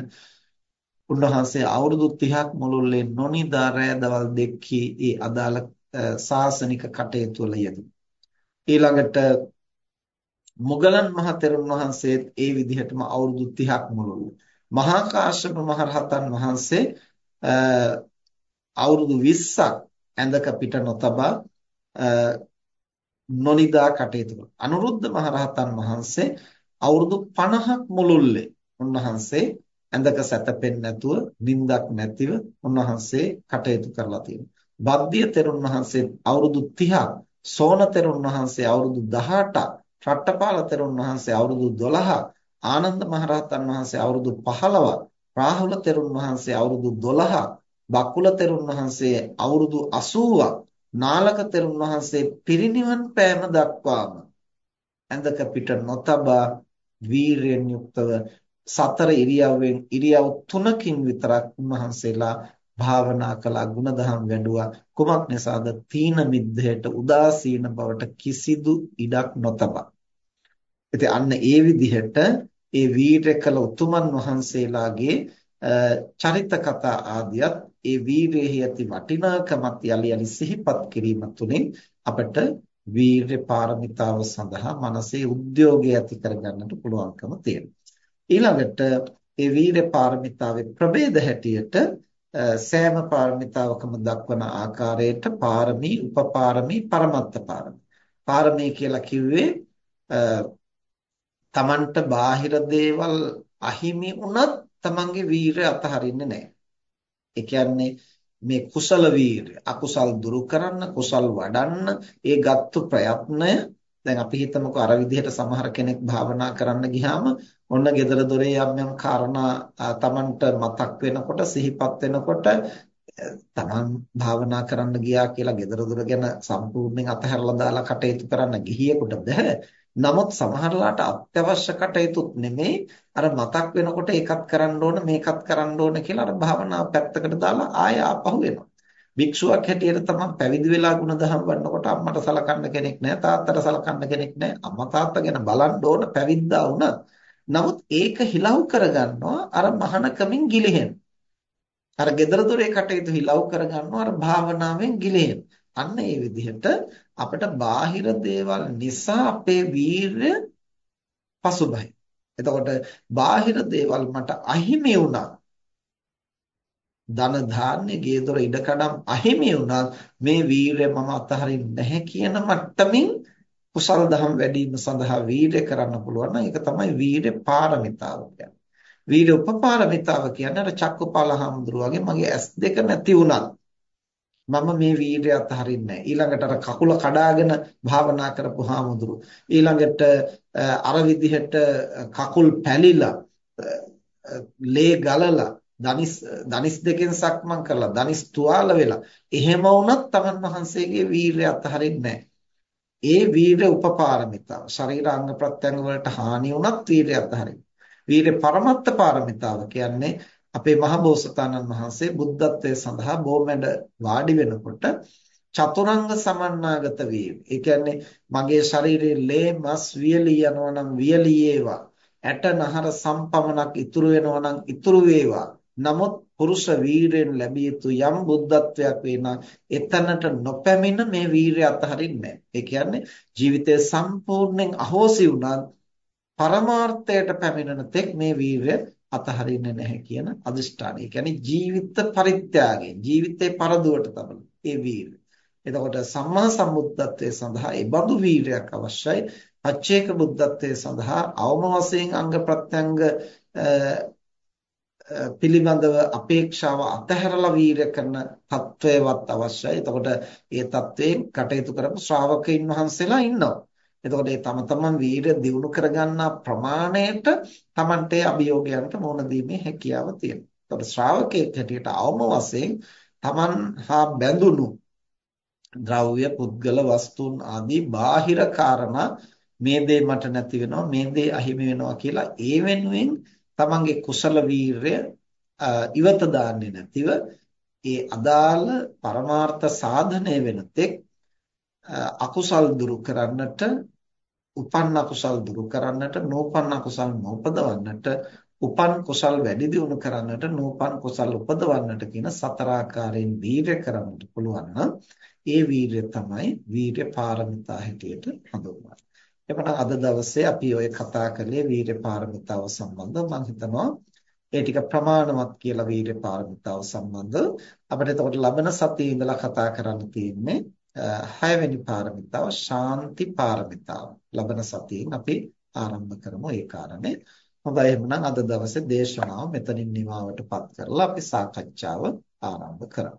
උන්වහන්සේ අවුරුදු 30ක් මුළුල්ලේ නොනිදා රෑ දවල් දෙකී ඒ අදාළ ශාසනික කටයුතු වල යෙදුණා. ඊළඟට මුගලන් මහ තෙරුන් වහන්සේත් ඒ විදිහටම අවුරුදු 30ක් මුළුල්ලේ මහා කාශ්‍යප මහ රහතන් වහන්සේ අවුරුදු 20ක් ඇඳක පිට නොතබා නොනිදා කටයුතු කළා. අනුරුද්ධ මහරහතන් වහන්සේ අවුරුදු 50ක් මුළුල්ලේ උන්වහන්සේ ඇඳක සැතපෙන්නේ නැතුව නිින්දක් නැතිව උන්වහන්සේ කටයුතු කරලා තියෙනවා. බද්දිය තෙරුන් වහන්සේ අවුරුදු 30ක්, සෝන තෙරුන් වහන්සේ අවුරුදු 18ක්, රට්ටපාල තෙරුන් වහන්සේ අවුරුදු 12ක්, ආනන්ද මහරහතන් වහන්සේ අවුරුදු 15ක්, රාහුල තෙරුන් වහන්සේ අවුරුදු 12ක්, බකුල තෙරුන් වහන්සේ අවුරුදු 80ක් නාලක තෙරුන් වහන්සේ පිරිනිවන් පෑම දක්වාම ඇඳක පිට නොතබා වීරයෙන් යුක්තව සතර ඉරියව්වෙන් ඉරියව් තුනකින් විතරක් උන්වහන්සේලා භාවනා කළා ಗುಣධම් වැඩුවා. කුමක් නිසාද? තීන මිද්දයට උදාසීන බවට කිසිදු ඉඩක් නොතබා. ඉතින් අන්න ඒ විදිහට ඒ වීරය කළ උතුමන් වහන්සේලාගේ චරිත කතා ආදියත් ඒ වීරයෙහි ඇති වටිනාකමත් යලි යලි සිහිපත් කිරීම තුළින් අපට වීරය පාරමිතාව සඳහා මනසේ උද්‍යෝගය ඇති කරගන්නට පුළුවන්කම තියෙනවා. ඊළඟට ඒ වීරය පාරමිතාවේ ප්‍රභේද හැටියට සෑම පාරමිතාවකම දක්වන ආකාරයට පාරමී, උපපාරමී, පරමත්ත පාරමී. පාරමී කියලා කිව්වේ තමන්ට බාහිර දේවල් අහිමි වුණත් තමන්ගේ වීරය අතහරින්නේ නැහැ. ඒ කියන්නේ මේ කුසල වීරය අකුසල් දුරු කරන්න කුසල් වඩන්න ඒ ගත්තු ප්‍රයත්නය දැන් අපි හිතමුකෝ අර විදිහට සමහර කෙනෙක් භාවනා කරන්න ගියාම ඔන්න gedara dore යම් යම් කාරණා Tamanට මතක් වෙනකොට සිහිපත් වෙනකොට තමන් භාවනා කරන්න ගියා කියලා gedara dore ගැන සම්පූර්ණයෙන් අතහැරලා දාලා කටයුතු කරන්න ගිහියෙකුට බෑ නමුත් සමහරලාට අත්‍යවශ්‍ය කටයුතුත් නෙමෙයි. අර මතක් වෙනකොට ඒකත් කරන්න ඕන මේකත් කරන්න ඕන කියලා අර භාවනාව පැත්තකට දාලා ආය ආපහු වෙනවා. භික්ෂුවක් හැටියට තමයි පැවිදි වෙලා ಗುಣධම් වඩනකොට අම්මට සලකන්න කෙනෙක් නැහැ තාත්තට සලකන්න කෙනෙක් නැහැ. අම්මා තාත්තා ගැන බලන්න ඕන පැවිද්දා වුණත් නමුත් ඒක හිලව් කරගන්නවා අර මහානකමින් ගිලිහෙන. අර gedara dore කටයුතු හිලව් කරගන්නවා අර භාවනාවෙන් ගිලිහෙන. අන්න ඒ විදිහට අපිට බාහිර දේවල් නිසා අපේ වීරය පසුබයි. එතකොට බාහිර දේවල් මට අහිමි වුණා. ධන ධාන්‍ය ගේ දොර ඉඩකඩම් අහිමි වුණා. මේ වීරය මම අතහරින්නේ නැහැ කියන මට්ටමින් කුසල් දහම් වැඩි වීම සඳහා වීරය කරන්න පුළුවන් නම් ඒක තමයි වීරය පාරමිතාව කියන්නේ. වීරය උපපාරමිතාව කියන්නේ අර චක්කපාල හාමුදුරුවගේ මගේ ඇස් දෙක නැති වුණත් මම මේ වීර්යය අතහරින්නේ ඊළඟට අර කකුල කඩාගෙන භාවනා කරපු හාමුදුරු ඊළඟට අර විදිහට කකුල් පැලිලා ලේ ගලලා දනිස් දනිස් දෙකෙන් සක්මන් කරලා දනිස් තුවාල වෙලා එහෙම වුණත් තමන් වහන්සේගේ වීරය අතහරින්නේ ඒ වීරය උපපාරමිතාව ශරීරාංග ප්‍රත්‍යංග වලට හානි වුණත් වීරය අතහරින්න වීරය පරමත්ත පාරමිතාව කියන්නේ අපේ මහබෝසතාණන් වහන්සේ බුද්ධත්වයේ සඳහා බොමැඩ වාඩි වෙනකොට චතුරංග සමන්නාගත වීම. ඒ කියන්නේ මගේ ශරීරයේ ලේ මස් වියලී යනවා නම් වියලී ඒවා. ඇට නහර සම්පමනක් ඉතුරු වෙනවා නම් ඉතුරු වේවා. නමුත් පුරුෂ වීරයෙන් ලැබිය යුතු යම් බුද්ධත්වයක් වේ නම් එතනට නොපැමිණ මේ වීරය අතහරින්නේ නැහැ. ඒ කියන්නේ ජීවිතය සම්පූර්ණයෙන් අහෝසි වුණත් පරමාර්ථයට පැමිණෙන තෙක් මේ වීරය අතහරින්නේ නැහැ කියන අදිෂ්ඨානය. ඒ කියන්නේ ජීවිත පරිත්‍යාගය, ජීවිතේ පරදුවට තබන ඒ වීරය. එතකොට සම්මා සම්බුද්ධත්වයේ සඳහා ඒ බඳු වීරයක් අවශ්‍යයි. පච්චේක බුද්ධත්වයේ සඳහා අවම වශයෙන් අංග ප්‍රත්‍යංග පිළිබඳව අපේක්ෂාව අතහැරලා වීරය කරන తත්වයවත් අවශ්‍යයි. එතකොට ඒ తත්වයෙන් කටයුතු කරපු ශ්‍රාවකයන් වහන්සේලා ඉන්නවා. එතකොට ඒ තම තමන් වීරය දියුණු කරගන්නා ප්‍රමාණයට Tamante අභියෝගයන්ට මුහුණ දීමේ හැකියාව තියෙනවා. එතකොට ශ්‍රාවකයෙක් හැටියට අවම වශයෙන් තමන් හා බැඳුණු ද්‍රව්‍ය පුද්ගල වස්තුන් ආදී බාහිර කාරණා මේ දේ මට නැති වෙනවා මේ දේ අහිමි වෙනවා කියලා ඒ වෙනුවෙන් තමන්ගේ කුසල වීරය ඉවත දාන්නේ නැතිව ඒ අදාළ පරමාර්ථ සාධනය වෙන තෙක් අකුසල් දුරු කරන්නට උපන්න අකුසල් දුරු කරන්නට නෝපන්න අකුසල් නෝපදවන්නට උපන් කුසල් වැඩි දියුණු කරන්නට නූපන් කුසල් උපදවන්නට කියන සතර ආකාරයෙන් වීරය කරන්නට පුළුවන් නම් ඒ වීරය තමයි වීරය පාරමිතා හැටියට හඳුන්වන්නේ. එපමණ අද දවසේ අපි ඔය කතා කළේ වීරය පාරමිතාව සම්බන්ධව මම හිතනවා ඒ ටික ප්‍රමාණවත් කියලා වීරය පාරමිතාව සම්බන්ධව අපිට එතකොට ලබන සතියේ ඉඳලා කතා කරන්න තියෙන්නේ හයවෙනි පාරමිතාව ශාන්ති පාරමිතාව. ලබන සතියෙන් අපි ආරම්භ කරමු ඒ කාරණේ. හොඳයි එහෙනම් අද දවසේ දේශනාව මෙතනින් නිමාවටපත් කරලා අපි සාකච්ඡාව ආරම්භ කරමු.